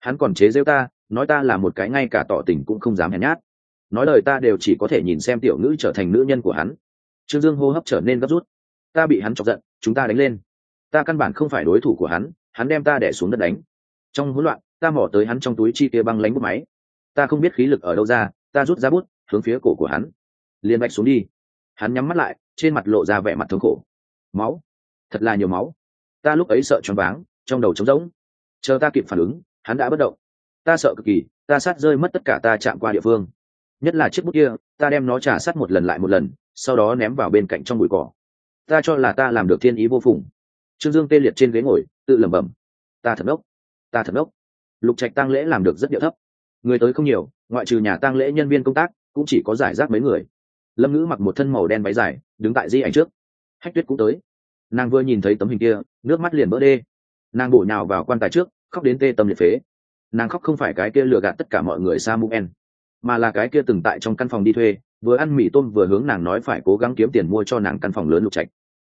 A: Hắn còn chế rêu ta, nói ta là một cái ngay cả tỏ tình cũng không dám hèn nhát nói lời ta đều chỉ có thể nhìn xem tiểu ngữ trở thành nữ nhân của hắn. Trương dương hô hấp trở nên gấp rút. Ta bị hắn chọc giận, chúng ta đánh lên. Ta căn bản không phải đối thủ của hắn hắn đem ta đẻ xuống đất đánh. Trong hỗn loạn, ta mỏ tới hắn trong túi chi kia băng lánh bút máy. Ta không biết khí lực ở đâu ra, ta rút ra bút, hướng phía cổ của hắn. Liền bạch xuống đi. Hắn nhắm mắt lại, trên mặt lộ ra vẻ mặt thống khổ. Máu. Thật là nhiều máu. Ta lúc ấy sợ choáng váng, trong đầu trống rỗng. Chờ ta kịp phản ứng, hắn đã bất động. Ta sợ cực kỳ, ta sát rơi mất tất cả ta chạm qua địa phương nhất là chiếc bút kia, ta đem nó trả sát một lần lại một lần, sau đó ném vào bên cạnh trong bụi cỏ. Ta cho là ta làm được thiên ý vô phùng. Trương dương tê liệt trên ghế ngồi, tự lẩm bẩm. Ta thật ốc ta thật ốc lục trạch tăng lễ làm được rất điệu thấp. Người tới không nhiều, ngoại trừ nhà tăng lễ nhân viên công tác, cũng chỉ có giải rác mấy người. Lâm ngữ mặc một thân màu đen váy dài, đứng tại di ảnh trước. Hách tuyết cũng tới. Nàng vừa nhìn thấy tấm hình kia, nước mắt liền vỡ đê. Nàng bổ nhào vào quan tài trước, khóc đến tê tâm liệt phế. Nàng khóc không phải cái kia lừa gạt tất cả mọi người sa mu en mà là cái kia từng tại trong căn phòng đi thuê, vừa ăn mì tôm vừa hướng nàng nói phải cố gắng kiếm tiền mua cho nàng căn phòng lớn lục trạch.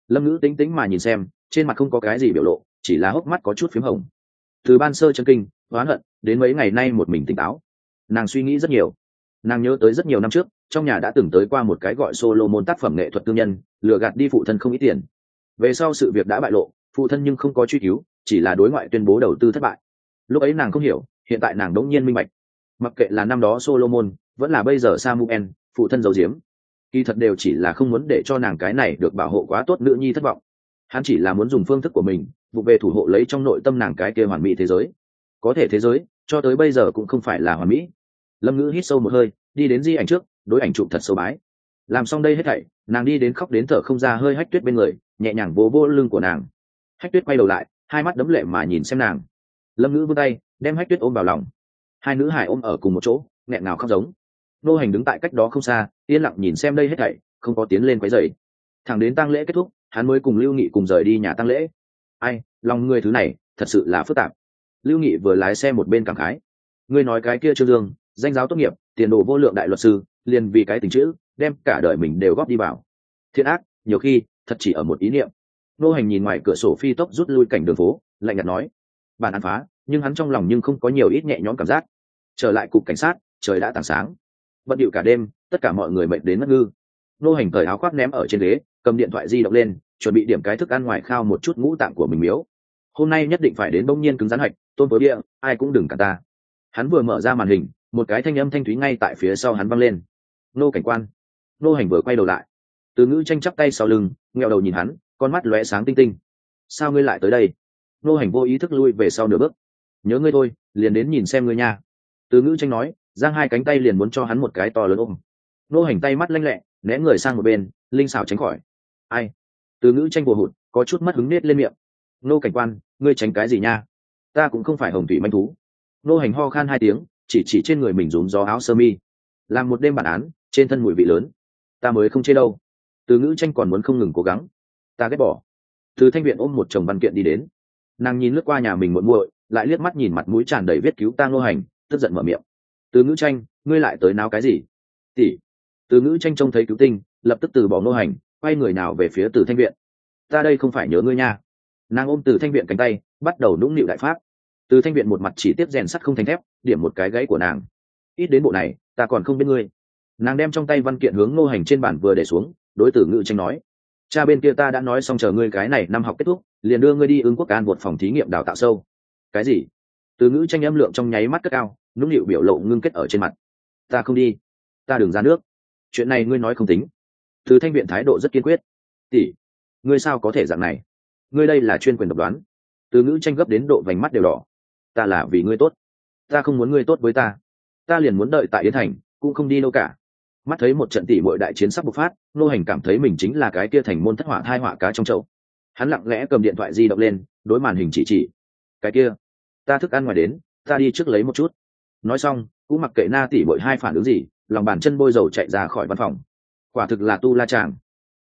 A: Lâm ngữ tính tính mà nhìn xem, trên mặt không có cái gì biểu lộ, chỉ là hốc mắt có chút p h í m hồng. Từ ban sơ chân kinh, oán hận, đến mấy ngày nay một mình tỉnh táo. Nàng suy nghĩ rất nhiều. Nàng nhớ tới rất nhiều năm trước, trong nhà đã từng tới qua một cái gọi solo môn tác phẩm nghệ thuật tư nhân, lừa gạt đi phụ thân không ít tiền. Về sau sự việc đã bại lộ, phụ thân nhưng không có truy cứu, chỉ là đối ngoại tuyên bố đầu tư thất bại. Lúc ấy nàng không hiểu, hiện tại nàng đỗng nhiên minh bạch mặc kệ là năm đó solomon, vẫn là bây giờ samuel, phụ thân giấu diếm kỳ thật đều chỉ là không muốn để cho nàng cái này được bảo hộ quá tốt nữ nhi thất vọng. Hắn chỉ là muốn dùng phương thức của mình, vụ về thủ hộ lấy trong nội tâm nàng cái kia hoàn mỹ thế giới. Có thể thế giới, cho tới bây giờ cũng không phải là hoàn mỹ. Lâm ngữ hít sâu một hơi, đi đến di ảnh trước, đối ảnh chụp thật sâu bái. Làm xong đây hết thảy, nàng đi đến khóc đến thở không ra hơi hách tuyết bên người, nhẹ nhàng vỗ vô lưng của nàng. Hách tuyết quay đầu lại, hai mắt đấm lệ mà nhìn xem nàng. Lâm ngữ vươn tay, đem hách tuyết ôm vào lòng hai nữ hải ôm ở cùng một chỗ, nghẹn ngào khóc giống. Nô hành đứng tại cách đó không xa, yên lặng nhìn xem đây hết thảy, không có tiến lên quấy rầy. Thẳng đến tăng lễ kết thúc, hắn mới cùng lưu nghị cùng rời đi nhà tăng lễ. Ai, lòng người thứ này, thật sự là phức tạp. Lưu nghị vừa lái xe một bên cảm khái. Ngươi nói cái kia trương dương, danh giáo tốt nghiệp, tiền đồ vô lượng đại luật sư, liền vì cái tình chữ, đem cả đời mình đều góp đi vào. Thiện ác, nhiều khi, thật chỉ ở một ý niệm. Nô hành nhìn ngoài cửa sổ phi tốc rút lui cảnh đường phố, lạnh nhạt nói. Bản án phá, nhưng hắn trong lòng nhưng không có nhiều ít nhẹ nhõm cảm giác trở lại cục cảnh sát, trời đã tảng sáng. Bận điệu cả đêm, tất cả mọi người mệt đến mất ngư. Nô hành cởi áo khoác ném ở trên ghế, cầm điện thoại di động lên, chuẩn bị điểm cái thức ăn ngoài khao một chút ngũ tạng của mình miếu. Hôm nay nhất định phải đến bông nhiên cứng rắn hạch tôn với bia, ai cũng đừng cả ta. Hắn vừa mở ra màn hình, một cái thanh âm thanh thúy ngay tại phía sau hắn văng lên. Nô cảnh quan. Nô hành vừa quay đầu lại. Từ ngữ tranh chắp tay sau lưng, nghẹo đầu nhìn hắn, con mắt lóe sáng tinh tinh. Sao ngươi lại tới đây? Nô hành vô ý thức lui về sau nửa bước. Nhớ ngươi thôi, liền đến nhìn xem ngươi nha từ ngữ tranh nói, giang hai cánh tay liền muốn cho hắn một cái to lớn ôm. Nô hành tay mắt lanh lẹ, né người sang một bên, linh xảo tránh khỏi. Ai? Từ ngữ tranh bùa hụt, có chút mất hứng nết lên miệng. Nô cảnh quan, ngươi tránh cái gì nha? Ta cũng không phải hồng thủy manh thú. Nô hành ho khan hai tiếng, chỉ chỉ trên người mình rốn gió áo sơ mi. Làm một đêm bản án, trên thân mùi vị lớn. Ta mới không chê đâu. Từ ngữ tranh còn muốn không ngừng cố gắng. Ta ghét bỏ. Từ thanh viện ôm một chồng văn kiện đi đến. Nàng nhìn lướt qua nhà mình muộn muội, lại liếc mắt nhìn mặt mũi tràn đầy viết cứu tang nô hành tức giận mở miệng. Từ ngữ tranh, ngươi lại tới nào cái gì? Tỷ. Từ ngữ tranh trông thấy cứu tinh, lập tức từ bỏ nô hành, quay người nào về phía từ thanh viện. Ta đây không phải nhớ ngươi nha. Nàng ôm từ thanh viện cánh tay, bắt đầu nũng nịu đại pháp. Từ thanh viện một mặt chỉ tiếp rèn sắt không thành thép, điểm một cái gãy của nàng. Ít đến bộ này, ta còn không biết ngươi. Nàng đem trong tay văn kiện hướng nô hành trên bản vừa để xuống, đối tử ngữ tranh nói, cha bên kia ta đã nói xong chờ ngươi cái này năm học kết thúc, liền đưa ngươi đi ứng quốc an một phòng thí nghiệm đào tạo sâu. Cái gì? Từ ngữ tranh âm lượng trong nháy mắt cất cao nũng nịu biểu lộ ngưng kết ở trên mặt. Ta không đi. Ta đừng ra nước. Chuyện này ngươi nói không tính. Từ thanh viện thái độ rất kiên quyết. Tỷ, ngươi sao có thể dạng này? Ngươi đây là chuyên quyền độc đoán. Từ ngữ tranh gấp đến độ vành mắt đều đỏ. Ta là vì ngươi tốt. Ta không muốn ngươi tốt với ta. Ta liền muốn đợi tại yến thành, cũng không đi đâu cả. Mắt thấy một trận tỷ mọi đại chiến sắp bộc phát, nô hành cảm thấy mình chính là cái kia thành môn thất họa thai họa cá trong chậu. Hắn lặng lẽ cầm điện thoại di động lên, đối màn hình chỉ chỉ. Cái kia, ta thức ăn ngoài đến, ta đi trước lấy một chút nói xong, cũng mặc kệ na tỷ bội hai phản ứng gì, lòng bàn chân bôi dầu chạy ra khỏi văn phòng. Quả thực là tu la chàng.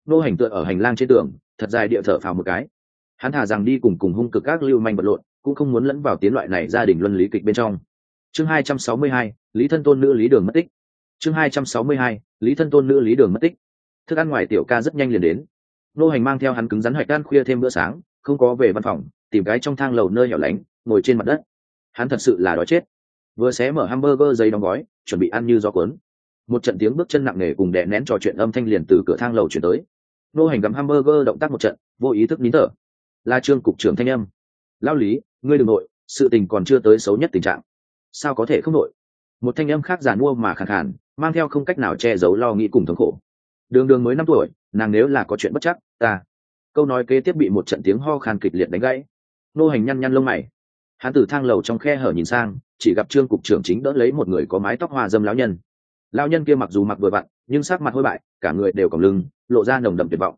A: Nô hành tựa ở hành lang trên tường, thật dài địa thở phào một cái. Hắn thả rằng đi cùng cùng hung cực các lưu manh vật lộn cũng không muốn lẫn vào tiến loại này gia đình luân lý kịch bên trong. Chương hai trăm sáu mươi hai, lý thân tôn nữ lý đường mất tích. Chương hai trăm sáu mươi hai, lý thân tôn nữ lý đường mất tích. Thức ăn ngoài tiểu ca rất nhanh liền đến. Nô hành mang theo hắn cứng rắn hoạch ăn khuya thêm bữa sáng, không có về văn phòng, tìm cái trong thang lầu nơi hẻo lánh, ngồi trên mặt đất. Hắn thật sự là đói chết vừa xé mở hamburger giấy đóng gói, chuẩn bị ăn như gió cuốn. Một trận tiếng bước chân nặng nề cùng đè nén trò chuyện âm thanh liền từ cửa thang lầu chuyển tới. Nô hành gắm hamburger động tác một trận, vô ý thức nín thở. La trương cục trưởng thanh âm. Lao lý, ngươi đ ừ n g nội, sự tình còn chưa tới xấu nhất tình trạng. Sao có thể không nội? Một thanh âm khác giả mua mà khẳng hẳn mang theo không cách nào che giấu lo nghĩ cùng thống khổ. Đường đường mới năm tuổi, nàng nếu là có chuyện bất chắc, ta. Câu nói kế tiếp bị một trận tiếng ho khan kịch liệt đánh gãy. Nô hành nhăn nhăn lông mày hắn từ thang lầu trong khe hở nhìn sang, chỉ gặp trương cục trưởng chính đỡ lấy một người có mái tóc hoa dâm lão nhân. Lão nhân kia mặc dù mặc vừa vặn, nhưng sắc mặt hôi bại, cả người đều còng lưng, lộ ra nồng đậm tuyệt vọng.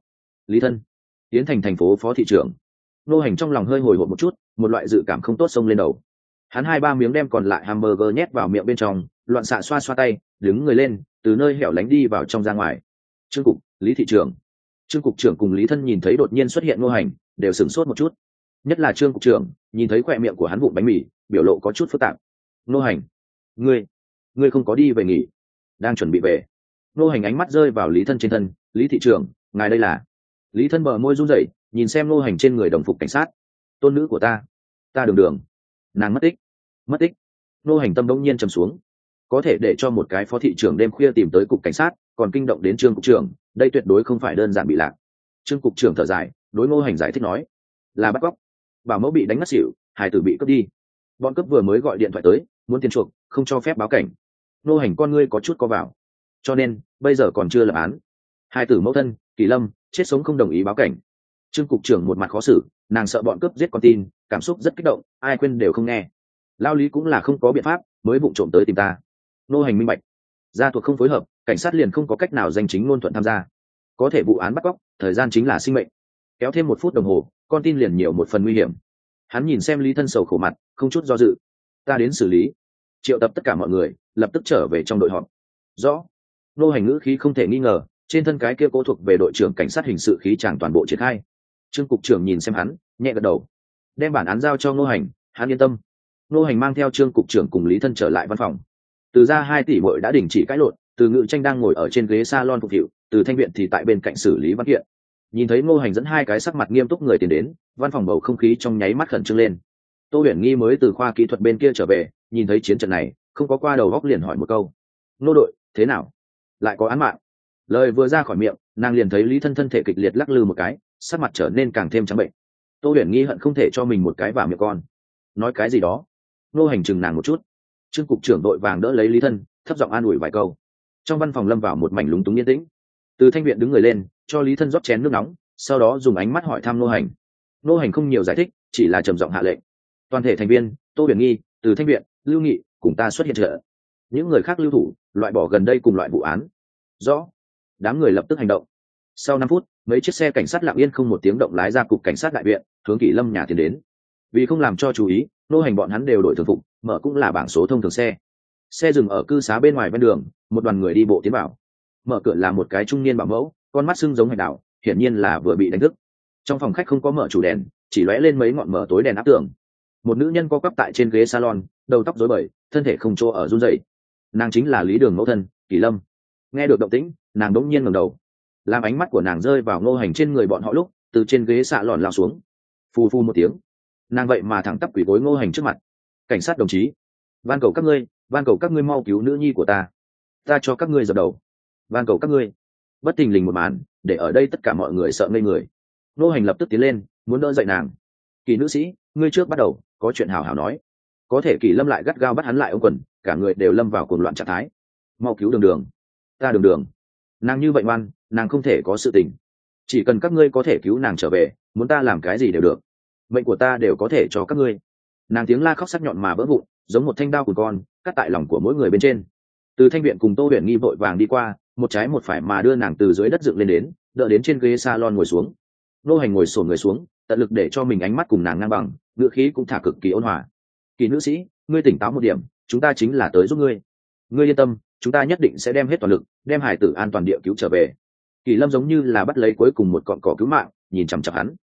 A: Lý thân. Tiến thành thành phố phó thị trưởng. Nô hành trong lòng hơi hồi hộp một chút, một loại dự cảm không tốt xông lên đầu. Hắn hai ba miếng đem còn lại hamburger nhét vào miệng bên trong, loạn xạ xoa xoa tay, đứng người lên, từ nơi hẻo lánh đi vào trong ra ngoài. Trương cục, lý thị trưởng. Trương cục trưởng cùng lý thân nhìn thấy đột nhiên xuất hiện ngô hành, đều sửng sốt một chút nhất là trương cục trưởng, nhìn thấy khoe miệng của hắn vụn bánh mì, biểu lộ có chút phức tạp. Nô hành, ngươi ngươi không có đi về nghỉ. Đang chuẩn bị về. Nô hành ánh mắt rơi vào lý thân trên thân. Lý thị trưởng, ngài đây là? Lý thân bờ môi run rẩy, nhìn xem nô hành trên người đồng phục cảnh sát. Tôn nữ của ta ta đường đường. Nàng mất tích. Mất tích. Nô hành tâm đông nhiên trầm xuống. Có thể để cho một cái phó thị trưởng đêm khuya tìm tới cục cảnh sát, còn kinh động đến trương cục trưởng, đây tuyệt đối không phải đơn giản bị lạc. Trương cục trưởng thở dài, đối ngô hành giải thích nói, là bắt cóc bảo mẫu bị đánh ngất xỉu hải tử bị cướp đi. Bọn cướp vừa mới gọi điện thoại tới, muốn tiền chuộc, không cho phép báo cảnh. Nô hành con ngươi có chút co vào. Cho nên, bây giờ còn chưa lập án. Hai tử mẫu thân, kỳ lâm, chết sống không đồng ý báo cảnh. Trương cục trưởng một mặt khó xử, nàng sợ bọn cướp giết con tin, cảm xúc rất kích động, ai quên đều không nghe. Lao lý cũng là không có biện pháp, mới vụ trộm tới tìm ta. Nô hành minh bạch. Gia thuộc không phối hợp, cảnh sát liền không có cách nào danh chính ngôn thuận tham gia. Có thể vụ án bắt cóc, thời gian chính là sinh mệnh. Kéo thêm một phút đồng hồ con tin liền nhiều một phần nguy hiểm. Hắn nhìn xem lý thân sầu khổ mặt, không chút do dự. Ta đến xử lý. Triệu tập tất cả mọi người, lập tức trở về trong đội họp. Rõ. Nô hành ngữ khí không thể nghi ngờ, trên thân cái kia cố thuộc về đội trưởng cảnh sát hình sự khí chàng toàn bộ triển khai. Trương cục trưởng nhìn xem hắn, nhẹ gật đầu. Đem bản án giao cho nô hành, hắn yên tâm. Nô hành mang theo trương cục trưởng cùng lý thân trở lại văn phòng. Từ ra hai tỷ bội đã đình chỉ cãi lộn, từ ngự tranh đang ngồi ở trên ghế salon phục hiệu, từ thanh viện thì tại bên cạnh xử lý văn kiện nhìn thấy ngô hành dẫn hai cái sắc mặt nghiêm túc người tiến đến, văn phòng bầu không khí trong nháy mắt khẩn trương lên. Tô huyền nghi mới từ khoa kỹ thuật bên kia trở về, nhìn thấy chiến trận này, không có qua đầu góc liền hỏi một câu. Nô đội, thế nào? Lại có án mạng? Lời vừa ra khỏi miệng, nàng liền thấy lý thân thân thể kịch liệt lắc lư một cái, sắc mặt trở nên càng thêm trắng bệnh. Tô huyền nghi hận không thể cho mình một cái vào miệng con. Nói cái gì đó? Nô hành chừng nàng một chút. Trương cục trưởng đội vàng đỡ lấy lý thân, thấp giọng an ủi vài câu. Trong văn phòng lâm vào một mảnh lúng túng yên tĩnh từ thanh viện đứng người lên, cho lý thân rót chén nước nóng, sau đó dùng ánh mắt hỏi thăm nô hành. Nô hành không nhiều giải thích, chỉ là trầm giọng hạ lệnh. Toàn thể thành viên, tô huyền nghi, từ thanh viện, lưu nghị cùng ta xuất hiện trợ. Những người khác lưu thủ, loại bỏ gần đây cùng loại vụ án. Rõ. Đám người lập tức hành động. Sau năm phút, mấy chiếc xe cảnh sát lặng yên không một tiếng động lái ra cục cảnh sát đại viện, hướng kỷ lâm nhà tiến đến. Vì không làm cho chú ý nô hành bọn hắn đều đổi thường phục, mở cũng là bảng số thông thường xe. Xe dừng ở cư xá bên ngoài ven đường, một đoàn người đi bộ tiến vào mở cửa là một cái trung niên bảo mẫu, con mắt sưng giống hành đạo hiển nhiên là vừa bị đánh thức. Trong phòng khách không có mở chủ đèn, chỉ lóe lên mấy ngọn mở tối đèn áp tường. Một nữ nhân co quắp tại trên ghế salon, đầu tóc rối bời, thân thể không chỗ ở run rẩy. Nàng chính là lý đường mẫu thân, kỳ lâm. Nghe được động tĩnh, nàng đỗng nhiên ngẩng đầu. Làm ánh mắt của nàng rơi vào ngô hành trên người bọn họ lúc, từ trên ghế xạ lòn lao xuống. Phù phu một tiếng. Nàng vậy mà thẳng tắp quỷ gối ngô hành trước mặt. Cảnh sát đồng chí, van cầu các ngươi, van cầu các ngươi mau cứu nữ nhi của ta. Ta cho các ngươi dập đầu van cầu các ngươi. Bất tình lình một màn, để ở đây tất cả mọi người sợ ngây người. Nô hành lập tức tiến lên, muốn đỡ dậy nàng. Kỳ nữ sĩ, ngươi trước bắt đầu, có chuyện hào hào nói. Có thể kỳ lâm lại gắt gao bắt hắn lại ông quần, cả người đều lâm vào cuồng loạn trạng thái. Mau cứu đường đường. Ta đường đường. Nàng như vậy ngoan, nàng không thể có sự tình. Chỉ cần các ngươi có thể cứu nàng trở về, muốn ta làm cái gì đều được. Mệnh của ta đều có thể cho các ngươi. Nàng tiếng la khóc sắc nhọn mà vỡ vụn, giống một thanh đao của con, cắt tại lòng của mỗi người bên trên. Từ thanh viện cùng tô huyền nghi vội vàng đi qua một trái một phải mà đưa nàng từ dưới đất dựng lên đến, đỡ đến trên ghế salon ngồi xuống. Nô hành ngồi sổ người xuống, tận lực để cho mình ánh mắt cùng nàng ngang bằng, ngựa khí cũng thả cực kỳ ôn hòa. Kỳ nữ sĩ, ngươi tỉnh táo một điểm, chúng ta chính là tới giúp ngươi. Ngươi yên tâm, chúng ta nhất định sẽ đem hết toàn lực, đem hải tử an toàn địa cứu trở về. Kỳ lâm giống như là bắt lấy cuối cùng một cọn cỏ cứu mạng, nhìn chằm chặp hắn.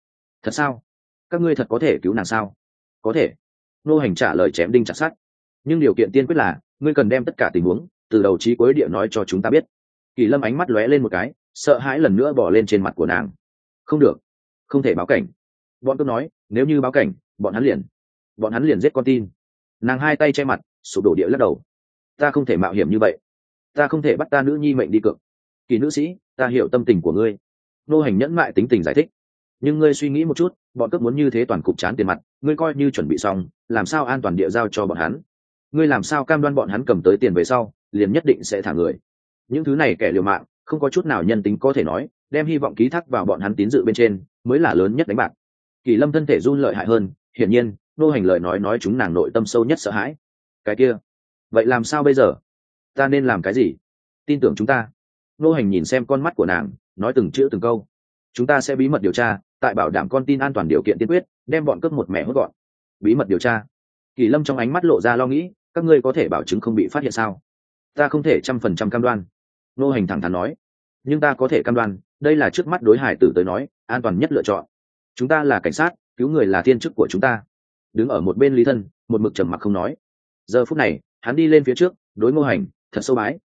A: Thật sao? Các ngươi thật có thể cứu nàng sao? Có thể. Nô hành trả lời chém đinh chặt sát nhưng điều kiện tiên quyết là, ngươi cần đem tất cả tình huống, từ đầu trí cuối địa nói cho chúng ta biết kỳ lâm ánh mắt lóe lên một cái, sợ hãi lần nữa bỏ lên trên mặt của nàng. Không được, không thể báo cảnh. Bọn tôi nói, nếu như báo cảnh, bọn hắn liền, bọn hắn liền giết con tin. Nàng hai tay che mặt, sụp đổ địa lắc đầu. Ta không thể mạo hiểm như vậy. Ta không thể bắt ta nữ nhi mệnh đi cược. Kỳ nữ sĩ, ta hiểu tâm tình của ngươi. Nô hành nhẫn mại tính tình giải thích. Nhưng ngươi suy nghĩ một chút, bọn cướp muốn như thế toàn cục chán tiền mặt, ngươi coi như chuẩn bị xong, làm sao an toàn địa giao cho bọn hắn? Ngươi làm sao cam đoan bọn hắn cầm tới tiền về sau, liền nhất định sẽ thả người? Những thứ này kẻ liều mạng, không có chút nào nhân tính có thể nói, đem hy vọng ký thác vào bọn hắn tín dự bên trên, mới là lớn nhất đánh bạc. Kỳ lâm thân thể run lợi hại hơn, hiển nhiên, nô hành lời nói nói chúng nàng nội tâm sâu nhất sợ hãi. Cái kia, vậy làm sao bây giờ? Ta nên làm cái gì? Tin tưởng chúng ta. Nô hành nhìn xem con mắt của nàng, nói từng chữ từng câu. Chúng ta sẽ bí mật điều tra, tại bảo đảm con tin an toàn điều kiện tiên quyết, đem bọn cướp một mẻ hốt gọn. Bí mật điều tra. Kỳ lâm trong ánh mắt lộ ra lo nghĩ, các ngươi có thể bảo chứng không bị phát hiện sao? Ta không thể trăm phần trăm cam đoan nô hành thẳng thắn nói. Nhưng ta có thể cam đoan, đây là trước mắt đối hải tử tới nói, an toàn nhất lựa chọn. Chúng ta là cảnh sát, cứu người là thiên chức của chúng ta. Đứng ở một bên lý thân, một mực trầm mặc không nói. Giờ phút này, hắn đi lên phía trước, đối ngô hành, thật sâu bái.